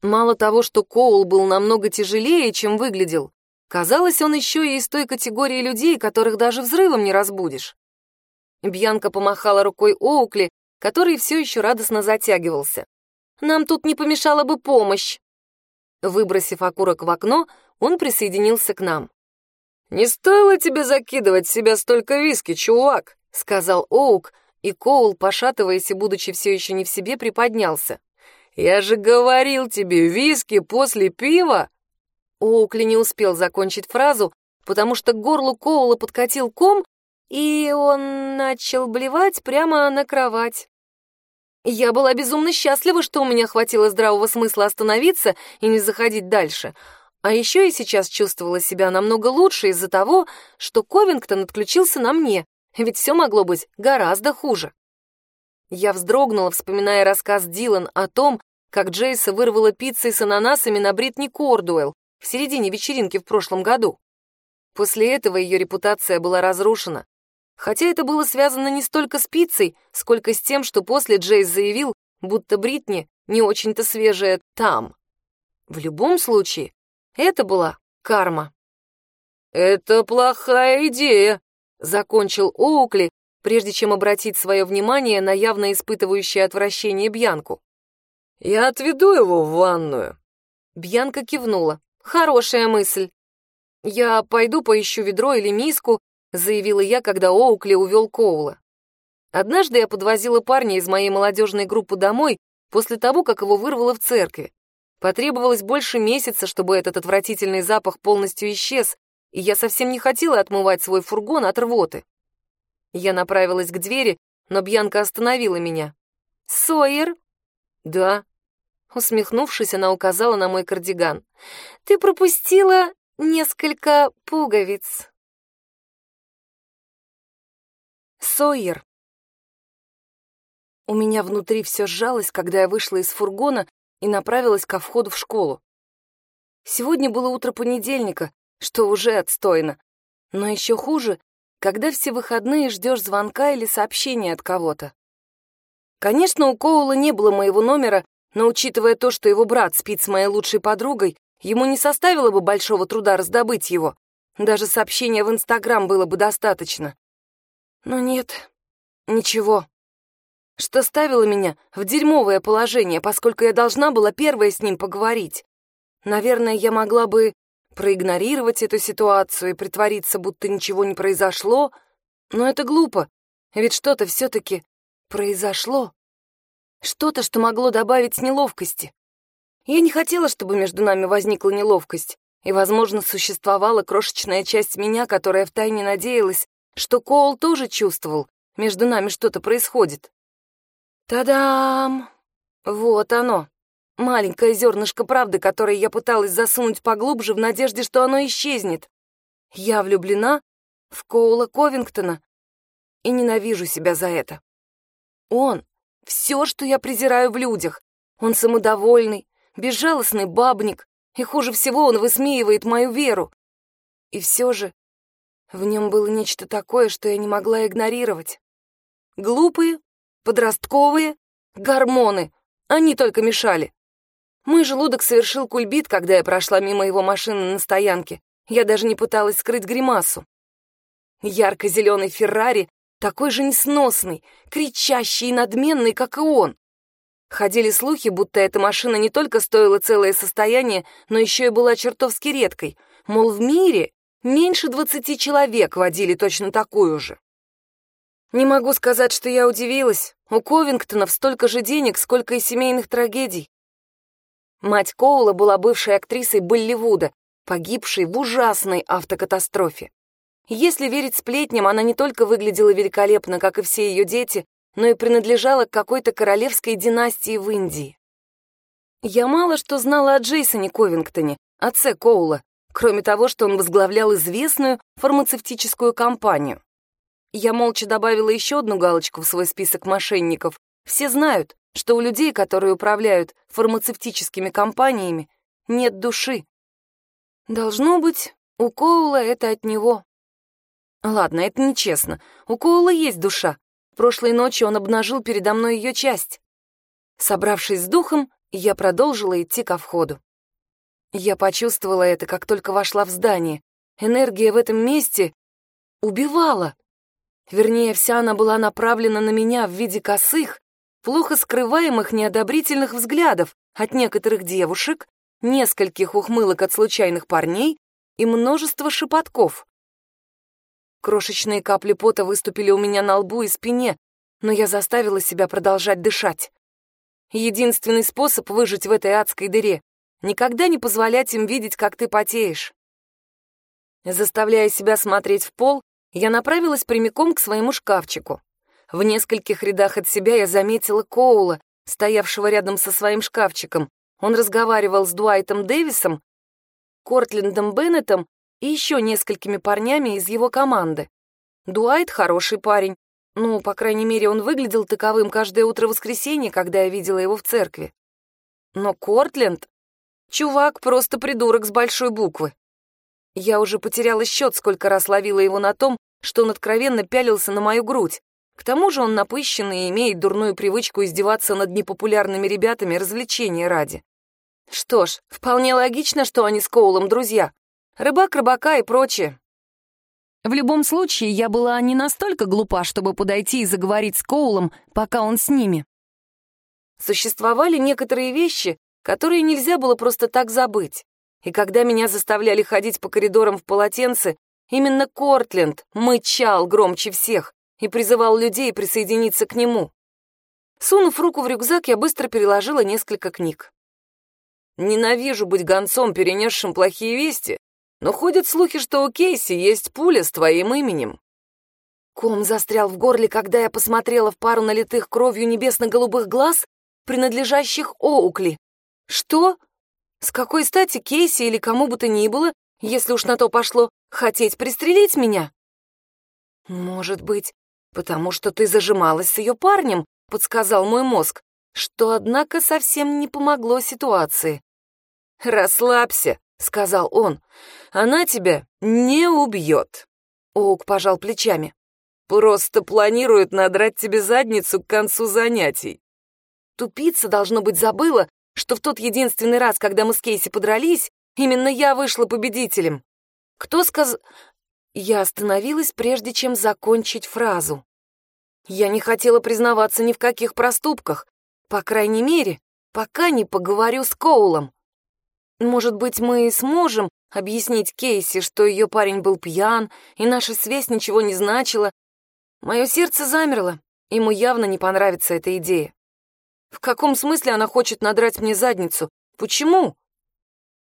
S1: Мало того, что Коул был намного тяжелее, чем выглядел, казалось, он еще и из той категории людей, которых даже взрывом не разбудишь. Бьянка помахала рукой Оукли, который все еще радостно затягивался. «Нам тут не помешала бы помощь!» Выбросив окурок в окно, он присоединился к нам. «Не стоило тебе закидывать себя столько виски, чувак!» — сказал Оук, и Коул, пошатываясь и будучи все еще не в себе, приподнялся. Я же говорил тебе, виски после пива!» Оукли не успел закончить фразу, потому что к горлу Коула подкатил ком, и он начал блевать прямо на кровать. Я была безумно счастлива, что у меня хватило здравого смысла остановиться и не заходить дальше. А еще я сейчас чувствовала себя намного лучше из-за того, что Ковингтон отключился на мне, ведь все могло быть гораздо хуже. Я вздрогнула, вспоминая рассказ Дилан о том, как Джейса вырвала пиццей с ананасами на Бритни Кордуэлл в середине вечеринки в прошлом году. После этого ее репутация была разрушена. Хотя это было связано не столько с пиццей, сколько с тем, что после Джейс заявил, будто Бритни не очень-то свежая там. В любом случае, это была карма. «Это плохая идея», — закончил Оукли, прежде чем обратить свое внимание на явно испытывающее отвращение Бьянку. «Я отведу его в ванную». Бьянка кивнула. «Хорошая мысль». «Я пойду поищу ведро или миску», — заявила я, когда Оукли увел Коула. Однажды я подвозила парня из моей молодежной группы домой после того, как его вырвало в церкви. Потребовалось больше месяца, чтобы этот отвратительный запах полностью исчез, и я совсем не хотела отмывать свой фургон от рвоты. Я направилась к двери, но Бьянка остановила меня. «Сойер?» «Да». Усмехнувшись, она указала на мой кардиган. «Ты пропустила несколько пуговиц». Сойер. У меня внутри все сжалось, когда я вышла из фургона и направилась ко входу в школу. Сегодня было утро понедельника, что уже отстойно. Но еще хуже, когда все выходные ждешь звонка или сообщения от кого-то. Конечно, у Коула не было моего номера, но учитывая то, что его брат спит с моей лучшей подругой, ему не составило бы большого труда раздобыть его. Даже сообщения в Инстаграм было бы достаточно. Но нет, ничего. Что ставило меня в дерьмовое положение, поскольку я должна была первая с ним поговорить. Наверное, я могла бы проигнорировать эту ситуацию и притвориться, будто ничего не произошло, но это глупо, ведь что-то все-таки произошло. Что-то, что могло добавить неловкости. Я не хотела, чтобы между нами возникла неловкость, и, возможно, существовала крошечная часть меня, которая втайне надеялась, что Коул тоже чувствовал, между нами что-то происходит. Та-дам! Вот оно. Маленькое зернышко правды, которое я пыталась засунуть поглубже в надежде, что оно исчезнет. Я влюблена в Коула Ковингтона и ненавижу себя за это. Он — все, что я презираю в людях. Он самодовольный, безжалостный бабник, и хуже всего он высмеивает мою веру. И все же в нем было нечто такое, что я не могла игнорировать. Глупые, подростковые, гормоны, они только мешали. Мой желудок совершил кульбит, когда я прошла мимо его машины на стоянке. Я даже не пыталась скрыть гримасу. Ярко-зеленый Феррари, такой же несносный, кричащий и надменный, как и он. Ходили слухи, будто эта машина не только стоила целое состояние, но еще и была чертовски редкой. Мол, в мире меньше двадцати человек водили точно такую же. Не могу сказать, что я удивилась. У Ковингтонов столько же денег, сколько и семейных трагедий. Мать Коула была бывшей актрисой Болливуда, погибшей в ужасной автокатастрофе. Если верить сплетням, она не только выглядела великолепно, как и все ее дети, но и принадлежала к какой-то королевской династии в Индии. Я мало что знала о Джейсоне Ковингтоне, отце Коула, кроме того, что он возглавлял известную фармацевтическую компанию. Я молча добавила еще одну галочку в свой список мошенников. Все знают, что у людей, которые управляют фармацевтическими компаниями, нет души. Должно быть, у Коула это от него. Ладно, это нечестно. У Коула есть душа. Прошлой ночью он обнажил передо мной ее часть. Собравшись с духом, я продолжила идти ко входу. Я почувствовала это, как только вошла в здание. Энергия в этом месте убивала. Вернее, вся она была направлена на меня в виде косых, плохо скрываемых неодобрительных взглядов от некоторых девушек, нескольких ухмылок от случайных парней и множества шепотков. Крошечные капли пота выступили у меня на лбу и спине, но я заставила себя продолжать дышать. Единственный способ выжить в этой адской дыре — никогда не позволять им видеть, как ты потеешь. Заставляя себя смотреть в пол, я направилась прямиком к своему шкафчику. В нескольких рядах от себя я заметила Коула, стоявшего рядом со своим шкафчиком. Он разговаривал с Дуайтом Дэвисом, Кортлендом Беннетом и еще несколькими парнями из его команды. Дуайт хороший парень. Ну, по крайней мере, он выглядел таковым каждое утро воскресенья, когда я видела его в церкви. Но Кортленд — чувак, просто придурок с большой буквы. Я уже потеряла счет, сколько раз ловила его на том, что он откровенно пялился на мою грудь. К тому же он напыщенный и имеет дурную привычку издеваться над непопулярными ребятами развлечения ради. Что ж, вполне логично, что они с Коулом друзья. Рыбак рыбака и прочее. В любом случае, я была не настолько глупа, чтобы подойти и заговорить с Коулом, пока он с ними. Существовали некоторые вещи, которые нельзя было просто так забыть. И когда меня заставляли ходить по коридорам в полотенце, именно Кортленд мычал громче всех, и призывал людей присоединиться к нему. Сунув руку в рюкзак, я быстро переложила несколько книг. «Ненавижу быть гонцом, перенесшим плохие вести, но ходят слухи, что у Кейси есть пуля с твоим именем». Ком застрял в горле, когда я посмотрела в пару налитых кровью небесно-голубых глаз, принадлежащих Оукли. «Что? С какой стати Кейси или кому бы то ни было, если уж на то пошло, хотеть пристрелить меня?» «Может быть, «Потому что ты зажималась с ее парнем, подсказал мой мозг, что, однако, совсем не помогло ситуации. «Расслабься», — сказал он, — «она тебя не убьет». Оук пожал плечами. «Просто планирует надрать тебе задницу к концу занятий». Тупица, должно быть, забыла, что в тот единственный раз, когда мы с Кейси подрались, именно я вышла победителем. Кто сказ... Я остановилась, прежде чем закончить фразу. Я не хотела признаваться ни в каких проступках, по крайней мере, пока не поговорю с Коулом. Может быть, мы сможем объяснить Кейси, что ее парень был пьян, и наша связь ничего не значила. Мое сердце замерло, ему явно не понравится эта идея. В каком смысле она хочет надрать мне задницу? Почему?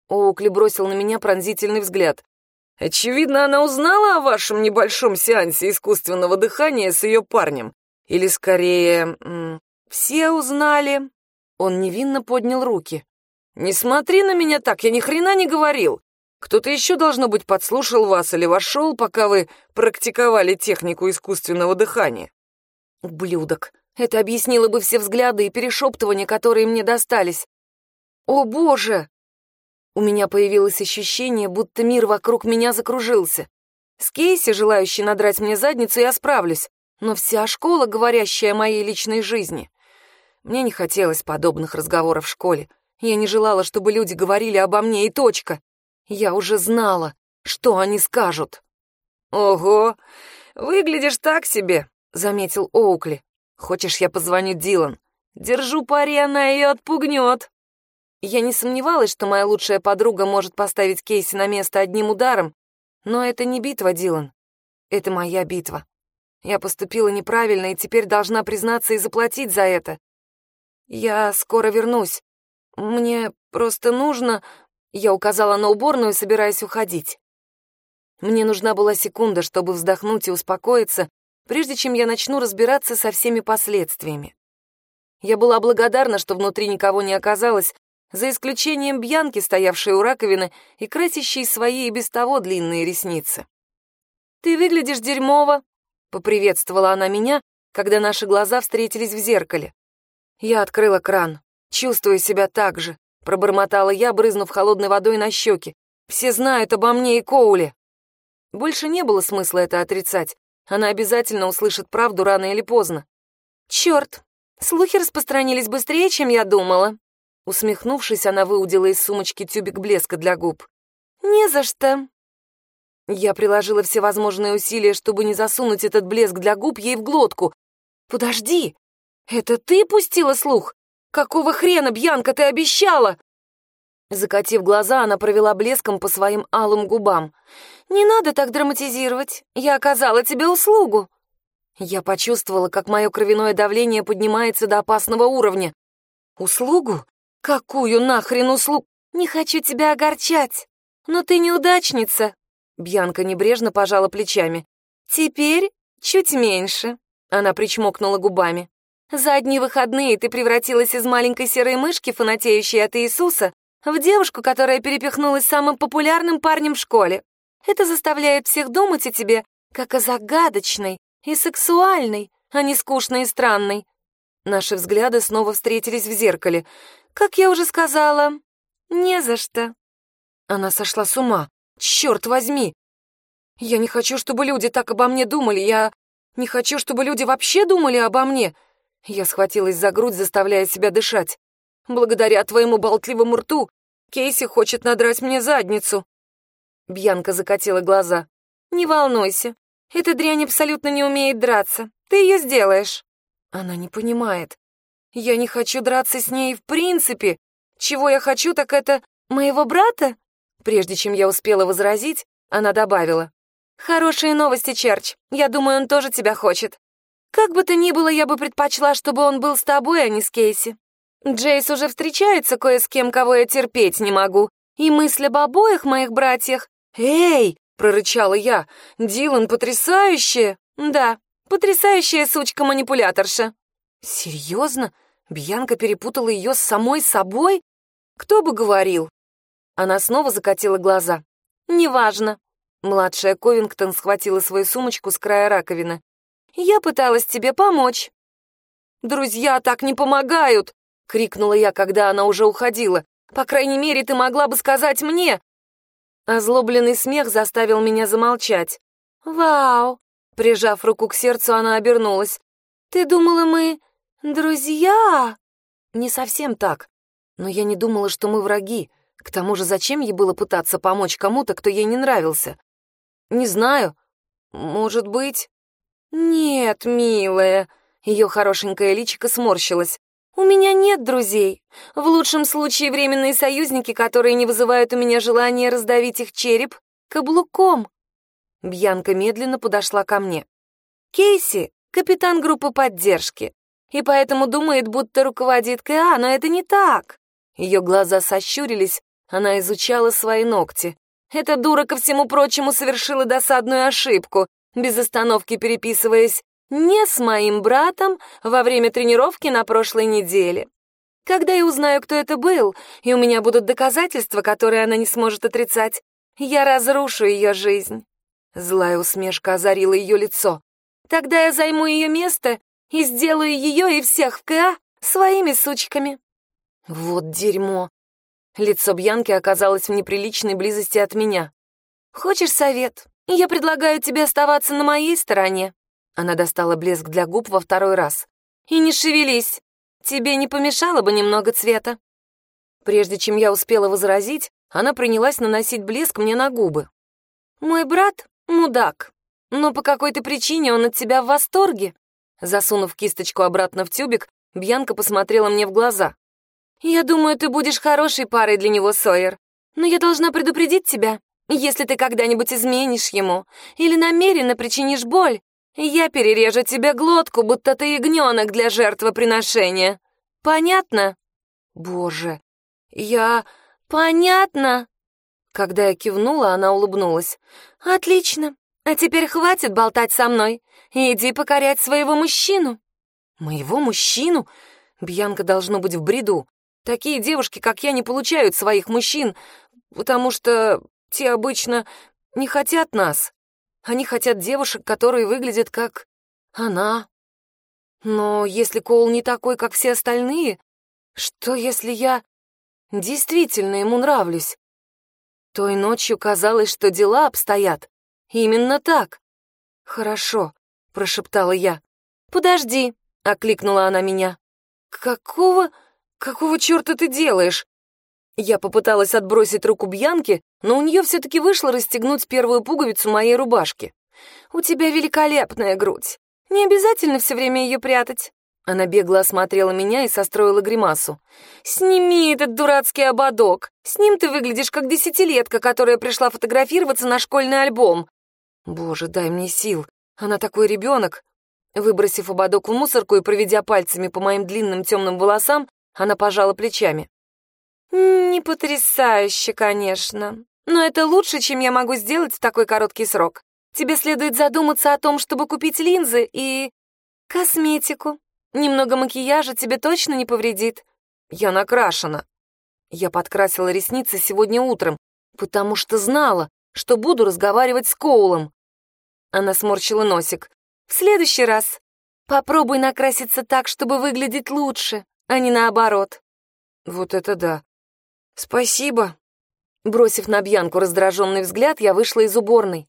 S1: Оукли бросил на меня пронзительный взгляд. Очевидно, она узнала о вашем небольшом сеансе искусственного дыхания с ее парнем. Или, скорее, все узнали. Он невинно поднял руки. «Не смотри на меня так, я ни хрена не говорил. Кто-то еще, должно быть, подслушал вас или вошел, пока вы практиковали технику искусственного дыхания». «Ублюдок, это объяснило бы все взгляды и перешептывания, которые мне достались. О, боже!» У меня появилось ощущение, будто мир вокруг меня закружился. С Кейси, желающей надрать мне задницу, я справлюсь, но вся школа, говорящая о моей личной жизни. Мне не хотелось подобных разговоров в школе. Я не желала, чтобы люди говорили обо мне, и точка. Я уже знала, что они скажут. «Ого, выглядишь так себе», — заметил Оукли. «Хочешь, я позвоню Дилан? Держу пари, она ее отпугнет». Я не сомневалась, что моя лучшая подруга может поставить Кейси на место одним ударом, но это не битва, Дилан. Это моя битва. Я поступила неправильно и теперь должна признаться и заплатить за это. Я скоро вернусь. Мне просто нужно... Я указала на уборную, собираясь уходить. Мне нужна была секунда, чтобы вздохнуть и успокоиться, прежде чем я начну разбираться со всеми последствиями. Я была благодарна, что внутри никого не оказалось, за исключением Бьянки, стоявшей у раковины и красящей свои и без того длинные ресницы. «Ты выглядишь дерьмово», — поприветствовала она меня, когда наши глаза встретились в зеркале. Я открыла кран, чувствуя себя так же, пробормотала я, брызнув холодной водой на щеки. «Все знают обо мне и Коуле». Больше не было смысла это отрицать. Она обязательно услышит правду рано или поздно. «Черт, слухи распространились быстрее, чем я думала», Усмехнувшись, она выудила из сумочки тюбик блеска для губ. «Не за что». Я приложила все возможные усилия, чтобы не засунуть этот блеск для губ ей в глотку. «Подожди! Это ты пустила слух? Какого хрена, Бьянка, ты обещала?» Закатив глаза, она провела блеском по своим алым губам. «Не надо так драматизировать. Я оказала тебе услугу». Я почувствовала, как мое кровяное давление поднимается до опасного уровня. «Услугу? «Какую нахрен услуг? Не хочу тебя огорчать, но ты неудачница!» Бьянка небрежно пожала плечами. «Теперь чуть меньше», — она причмокнула губами. «За одни выходные ты превратилась из маленькой серой мышки, фанатеющей от Иисуса, в девушку, которая перепихнулась самым популярным парнем в школе. Это заставляет всех думать о тебе, как о загадочной и сексуальной, а не скучной и странной». Наши взгляды снова встретились в зеркале. Как я уже сказала, не за что. Она сошла с ума. Черт возьми! Я не хочу, чтобы люди так обо мне думали. Я не хочу, чтобы люди вообще думали обо мне. Я схватилась за грудь, заставляя себя дышать. Благодаря твоему болтливому рту Кейси хочет надрать мне задницу. Бьянка закатила глаза. Не волнуйся. Эта дрянь абсолютно не умеет драться. Ты ее сделаешь. Она не понимает. Я не хочу драться с ней в принципе. Чего я хочу, так это моего брата? Прежде чем я успела возразить, она добавила. «Хорошие новости, Черч. Я думаю, он тоже тебя хочет. Как бы то ни было, я бы предпочла, чтобы он был с тобой, а не с Кейси. Джейс уже встречается кое с кем, кого я терпеть не могу. И мысль об обоих моих братьях... «Эй!» — прорычала я. «Дилан потрясающая!» «Да, потрясающая сучка-манипуляторша». «Серьезно? Бьянка перепутала ее с самой собой? Кто бы говорил?» Она снова закатила глаза. «Неважно». Младшая Ковингтон схватила свою сумочку с края раковины. «Я пыталась тебе помочь». «Друзья так не помогают!» — крикнула я, когда она уже уходила. «По крайней мере, ты могла бы сказать мне!» Озлобленный смех заставил меня замолчать. «Вау!» — прижав руку к сердцу, она обернулась. «Ты думала, мы друзья?» «Не совсем так. Но я не думала, что мы враги. К тому же зачем ей было пытаться помочь кому-то, кто ей не нравился? Не знаю. Может быть...» «Нет, милая», — ее хорошенькое личико сморщилось. «У меня нет друзей. В лучшем случае временные союзники, которые не вызывают у меня желания раздавить их череп каблуком». Бьянка медленно подошла ко мне. «Кейси — капитан группы поддержки, и поэтому думает, будто руководит КА, но это не так». Ее глаза сощурились, она изучала свои ногти. Эта дура, ко всему прочему, совершила досадную ошибку, без остановки переписываясь не с моим братом во время тренировки на прошлой неделе. Когда я узнаю, кто это был, и у меня будут доказательства, которые она не сможет отрицать, я разрушу ее жизнь. Злая усмешка озарила ее лицо. Тогда я займу ее место и сделаю ее и всех в КА своими сучками. Вот дерьмо. Лицо Бьянки оказалось в неприличной близости от меня. «Хочешь совет? Я предлагаю тебе оставаться на моей стороне». Она достала блеск для губ во второй раз. «И не шевелись. Тебе не помешало бы немного цвета?» Прежде чем я успела возразить, она принялась наносить блеск мне на губы. «Мой брат — мудак, но по какой-то причине он от тебя в восторге». Засунув кисточку обратно в тюбик, Бьянка посмотрела мне в глаза. «Я думаю, ты будешь хорошей парой для него, Сойер. Но я должна предупредить тебя. Если ты когда-нибудь изменишь ему или намеренно причинишь боль, я перережу тебе глотку, будто ты ягненок для жертвоприношения. Понятно? Боже, я... Понятно? Когда я кивнула, она улыбнулась. Отлично. А теперь хватит болтать со мной. Иди покорять своего мужчину. Моего мужчину? Бьянка должно быть в бреду. Такие девушки, как я, не получают своих мужчин, потому что те обычно не хотят нас. Они хотят девушек, которые выглядят как она. Но если Коул не такой, как все остальные, что если я действительно ему нравлюсь? Той ночью казалось, что дела обстоят. Именно так. Хорошо, прошептала я. Подожди, окликнула она меня. Какого... какого черта ты делаешь? Я попыталась отбросить руку Бьянки, но у нее все-таки вышло расстегнуть первую пуговицу моей рубашки. «У тебя великолепная грудь. Не обязательно все время ее прятать». Она бегло осмотрела меня и состроила гримасу. «Сними этот дурацкий ободок. С ним ты выглядишь как десятилетка, которая пришла фотографироваться на школьный альбом». «Боже, дай мне сил. Она такой ребенок». Выбросив ободок в мусорку и проведя пальцами по моим длинным темным волосам, она пожала плечами. «Не потрясающе, конечно. Но это лучше, чем я могу сделать в такой короткий срок. Тебе следует задуматься о том, чтобы купить линзы и... косметику. Немного макияжа тебе точно не повредит. Я накрашена. Я подкрасила ресницы сегодня утром, потому что знала, что буду разговаривать с Коулом. Она сморщила носик. В следующий раз попробуй накраситься так, чтобы выглядеть лучше, а не наоборот. Вот это да. «Спасибо». Бросив на Бьянку раздраженный взгляд, я вышла из уборной.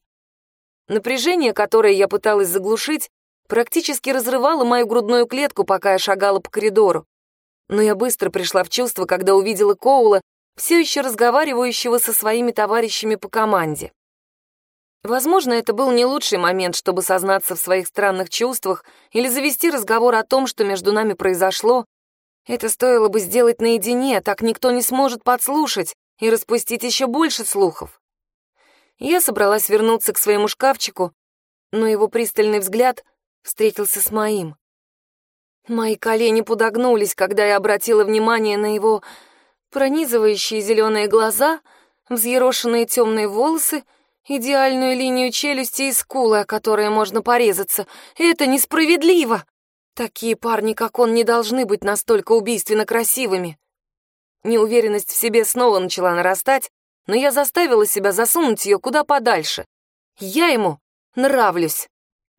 S1: Напряжение, которое я пыталась заглушить, практически разрывало мою грудную клетку, пока я шагала по коридору. Но я быстро пришла в чувство, когда увидела Коула, все еще разговаривающего со своими товарищами по команде. Возможно, это был не лучший момент, чтобы сознаться в своих странных чувствах или завести разговор о том, что между нами произошло, это стоило бы сделать наедине, так никто не сможет подслушать и распустить еще больше слухов. Я собралась вернуться к своему шкафчику, но его пристальный взгляд встретился с моим. Мои колени подогнулись, когда я обратила внимание на его пронизывающие зеленые глаза, взъерошенные темные волосы, идеальную линию челюсти и скулы, о которые можно порезаться. Это несправедливо! Такие парни, как он, не должны быть настолько убийственно красивыми. Неуверенность в себе снова начала нарастать, но я заставила себя засунуть ее куда подальше. Я ему нравлюсь.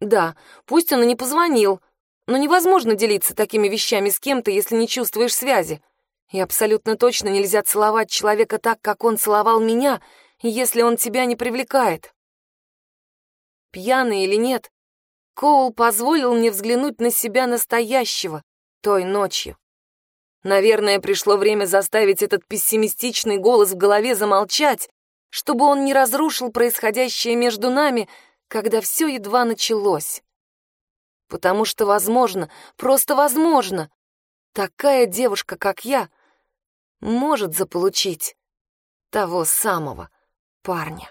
S1: Да, пусть он и не позвонил, Но невозможно делиться такими вещами с кем-то, если не чувствуешь связи. И абсолютно точно нельзя целовать человека так, как он целовал меня, если он тебя не привлекает. Пьяный или нет, Коул позволил мне взглянуть на себя настоящего той ночью. Наверное, пришло время заставить этот пессимистичный голос в голове замолчать, чтобы он не разрушил происходящее между нами, когда все едва началось. Потому что, возможно, просто возможно, такая девушка, как я, может заполучить того самого парня.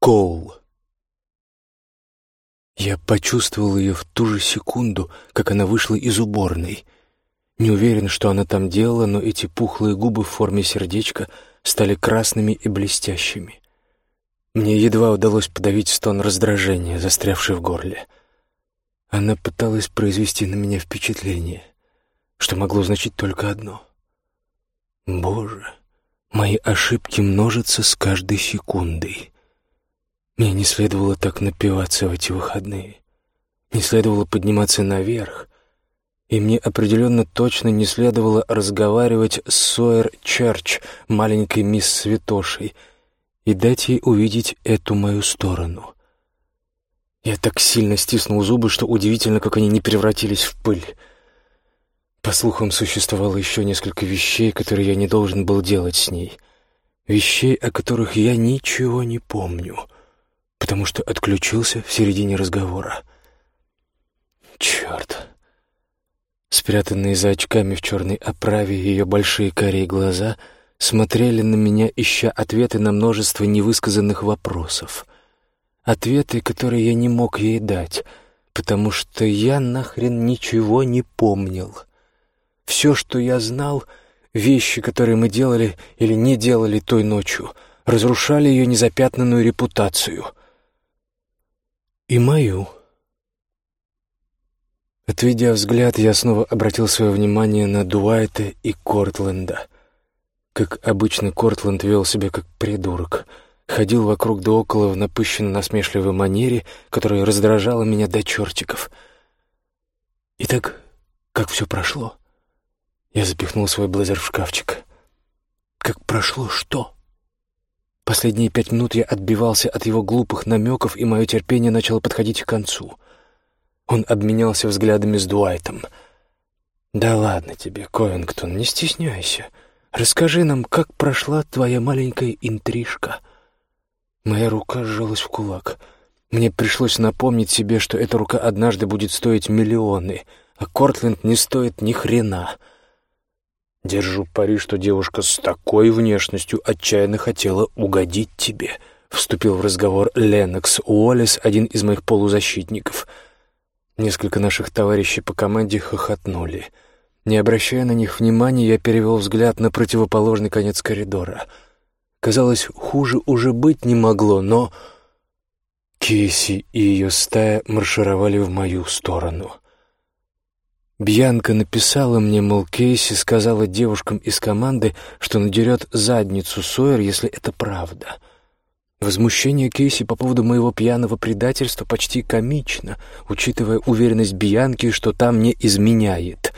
S2: Коул. Я почувствовал ее в ту же секунду, как она вышла из уборной. Не уверен, что она там делала, но эти пухлые губы в форме сердечка стали красными и блестящими. Мне едва удалось подавить стон раздражения, застрявший в горле. Она пыталась произвести на меня впечатление, что могло значить только одно. Боже, мои ошибки множатся с каждой секундой. Мне не следовало так напиваться в эти выходные. Не следовало подниматься наверх. И мне определенно точно не следовало разговаривать с Сойер Черч, маленькой мисс Святошей, и дать ей увидеть эту мою сторону. Я так сильно стиснул зубы, что удивительно, как они не превратились в пыль. По слухам, существовало еще несколько вещей, которые я не должен был делать с ней. Вещей, о которых я ничего не помню — потому что отключился в середине разговора. Черт! Спрятанные за очками в черной оправе ее большие карие глаза смотрели на меня, ища ответы на множество невысказанных вопросов. Ответы, которые я не мог ей дать, потому что я нахрен ничего не помнил. Все, что я знал, вещи, которые мы делали или не делали той ночью, разрушали ее незапятнанную репутацию — и мою. Отведя взгляд, я снова обратил свое внимание на Дуайта и Кортленда. Как обычно, Кортленд вел себя как придурок. Ходил вокруг да около в напыщенно-насмешливой манере, которая раздражала меня до чертиков. Итак, как все прошло? Я запихнул свой блазер в шкафчик. Как прошло что? Последние пять минут я отбивался от его глупых намеков, и мое терпение начало подходить к концу. Он обменялся взглядами с Дуайтом. «Да ладно тебе, Ковингтон, не стесняйся. Расскажи нам, как прошла твоя маленькая интрижка». Моя рука сжалась в кулак. Мне пришлось напомнить себе, что эта рука однажды будет стоить миллионы, а Кортленд не стоит ни хрена — Держу пари, что девушка с такой внешностью отчаянно хотела угодить тебе. Вступил в разговор Ленокс Уоллес, один из моих полузащитников. Несколько наших товарищей по команде хохотнули. Не обращая на них внимания, я перевел взгляд на противоположный конец коридора. Казалось, хуже уже быть не могло, но... Кейси и ее стая маршировали в мою сторону — Бьянка написала мне, мол, Кейси сказала девушкам из команды, что надерет задницу Сойер, если это правда. Возмущение Кейси по поводу моего пьяного предательства почти комично, учитывая уверенность Бьянки, что там не изменяет.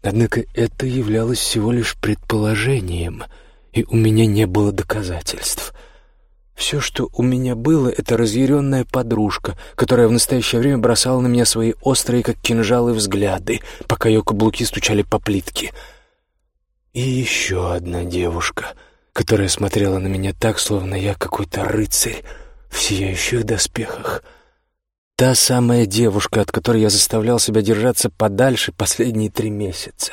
S2: Однако это являлось всего лишь предположением, и у меня не было доказательств — все, что у меня было, это разъяренная подружка, которая в настоящее время бросала на меня свои острые, как кинжалы, взгляды, пока ее каблуки стучали по плитке. И еще одна девушка, которая смотрела на меня так, словно я какой-то рыцарь в сияющих доспехах. Та самая девушка, от которой я заставлял себя держаться подальше последние три месяца.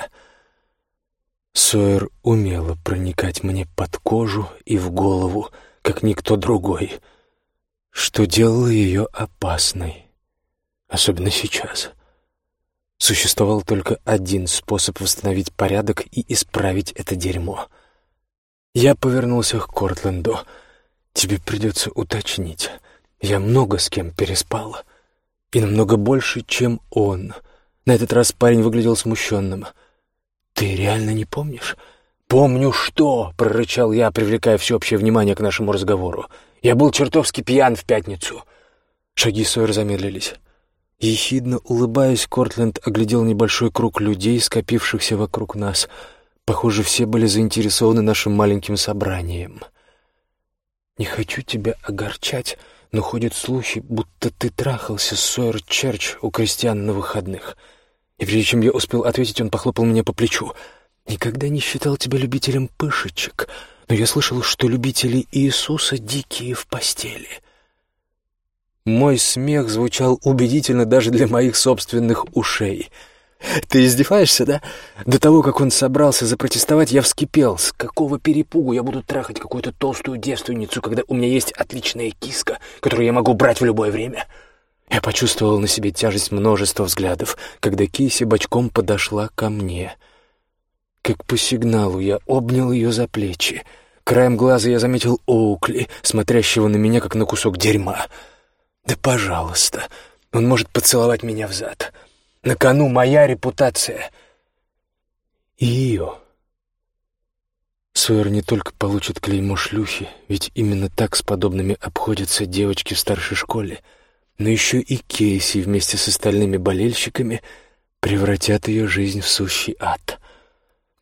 S2: Сойер умела проникать мне под кожу и в голову, как никто другой, что делало ее опасной, особенно сейчас. Существовал только один способ восстановить порядок и исправить это дерьмо. Я повернулся к Кортленду. «Тебе придется уточнить. Я много с кем переспал. И намного больше, чем он». На этот раз парень выглядел смущенным. «Ты реально не помнишь?» «Помню что!» — прорычал я, привлекая всеобщее внимание к нашему разговору. «Я был чертовски пьян в пятницу. Шаги Сойер замедлились. Ехидно улыбаясь, Кортленд оглядел небольшой круг людей, скопившихся вокруг нас. Похоже, все были заинтересованы нашим маленьким собранием. «Не хочу тебя огорчать, но ходят слухи, будто ты трахался с Сойер Черч у крестьян на выходных». И прежде чем я успел ответить, он похлопал меня по плечу. «Никогда не считал тебя любителем пышечек, но я слышал, что любители Иисуса дикие в постели». Мой смех звучал убедительно даже для моих собственных ушей. «Ты издеваешься, да? До того, как он собрался запротестовать, я вскипел. С какого перепугу я буду трахать какую-то толстую девственницу, когда у меня есть отличная киска, которую я могу брать в любое время?» Я почувствовал на себе тяжесть множества взглядов, когда Киси бочком подошла ко мне. Как по сигналу я обнял ее за плечи. Краем глаза я заметил Оукли, смотрящего на меня, как на кусок дерьма — да пожалуйста, он может поцеловать меня в зад. На кону моя репутация. И ее. Сойер не только получит клеймо шлюхи, ведь именно так с подобными обходятся девочки в старшей школе, но еще и Кейси вместе с остальными болельщиками превратят ее жизнь в сущий ад.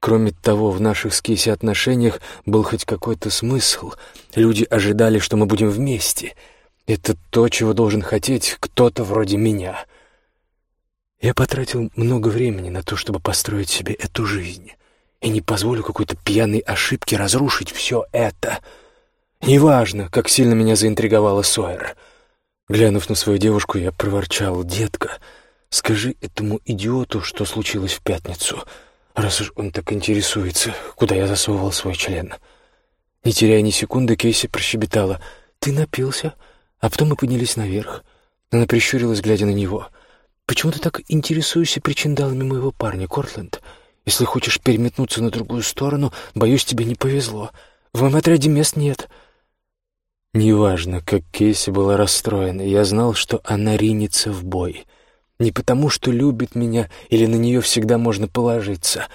S2: Кроме того, в наших с Кейси отношениях был хоть какой-то смысл. Люди ожидали, что мы будем вместе — это то, чего должен хотеть кто-то вроде меня. Я потратил много времени на то, чтобы построить себе эту жизнь, и не позволю какой-то пьяной ошибке разрушить все это. Неважно, как сильно меня заинтриговала Сойер. Глянув на свою девушку, я проворчал, «Детка, скажи этому идиоту, что случилось в пятницу, раз уж он так интересуется, куда я засовывал свой член». Не теряя ни секунды, Кейси прощебетала, «Ты напился?» А потом мы поднялись наверх. Она прищурилась, глядя на него. «Почему ты так интересуешься причиндалами моего парня, Кортленд? Если хочешь переметнуться на другую сторону, боюсь, тебе не повезло. В моем отряде мест нет». Неважно, как Кейси была расстроена, я знал, что она ринется в бой. Не потому, что любит меня или на нее всегда можно положиться,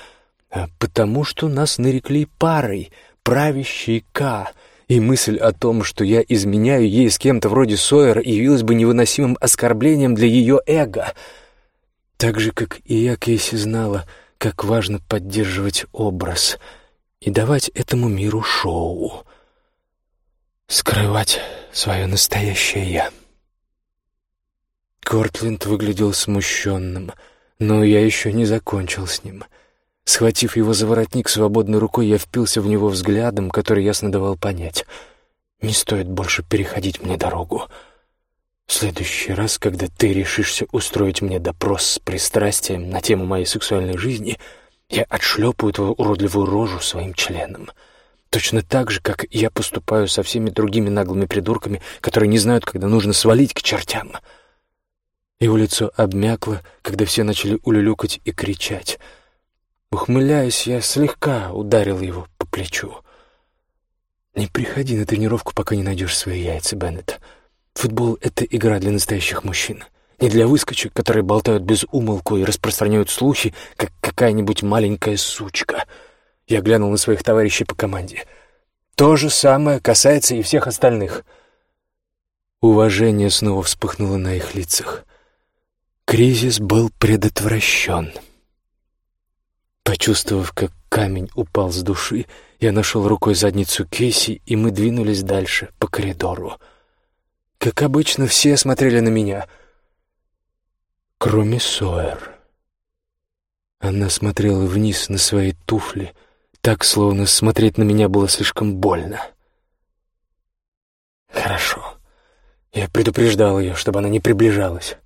S2: а потому, что нас нарекли парой, правящей К — и мысль о том, что я изменяю ей с кем-то вроде Сойера, явилась бы невыносимым оскорблением для ее эго. Так же, как и я, Кейси знала, как важно поддерживать образ и давать этому миру шоу. Скрывать свое настоящее «я». Кортленд выглядел смущенным, но я еще не закончил с ним — Схватив его за воротник свободной рукой, я впился в него взглядом, который ясно давал понять. «Не стоит больше переходить мне дорогу. В следующий раз, когда ты решишься устроить мне допрос с пристрастием на тему моей сексуальной жизни, я отшлепаю твою уродливую рожу своим членом. Точно так же, как я поступаю со всеми другими наглыми придурками, которые не знают, когда нужно свалить к чертям». Его лицо обмякло, когда все начали улюлюкать и кричать — Ухмыляясь, я слегка ударил его по плечу. «Не приходи на тренировку, пока не найдешь свои яйца, Беннет. Футбол — это игра для настоящих мужчин. Не для выскочек, которые болтают без умолку и распространяют слухи, как какая-нибудь маленькая сучка». Я глянул на своих товарищей по команде. «То же самое касается и всех остальных». Уважение снова вспыхнуло на их лицах. Кризис был предотвращен. Почувствовав, как камень упал с души, я нашел рукой задницу Кейси, и мы двинулись дальше, по коридору. Как обычно, все смотрели на меня, кроме Сойер. Она смотрела вниз на свои туфли, так, словно смотреть на меня было слишком больно. Хорошо. Я предупреждал ее, чтобы она не приближалась.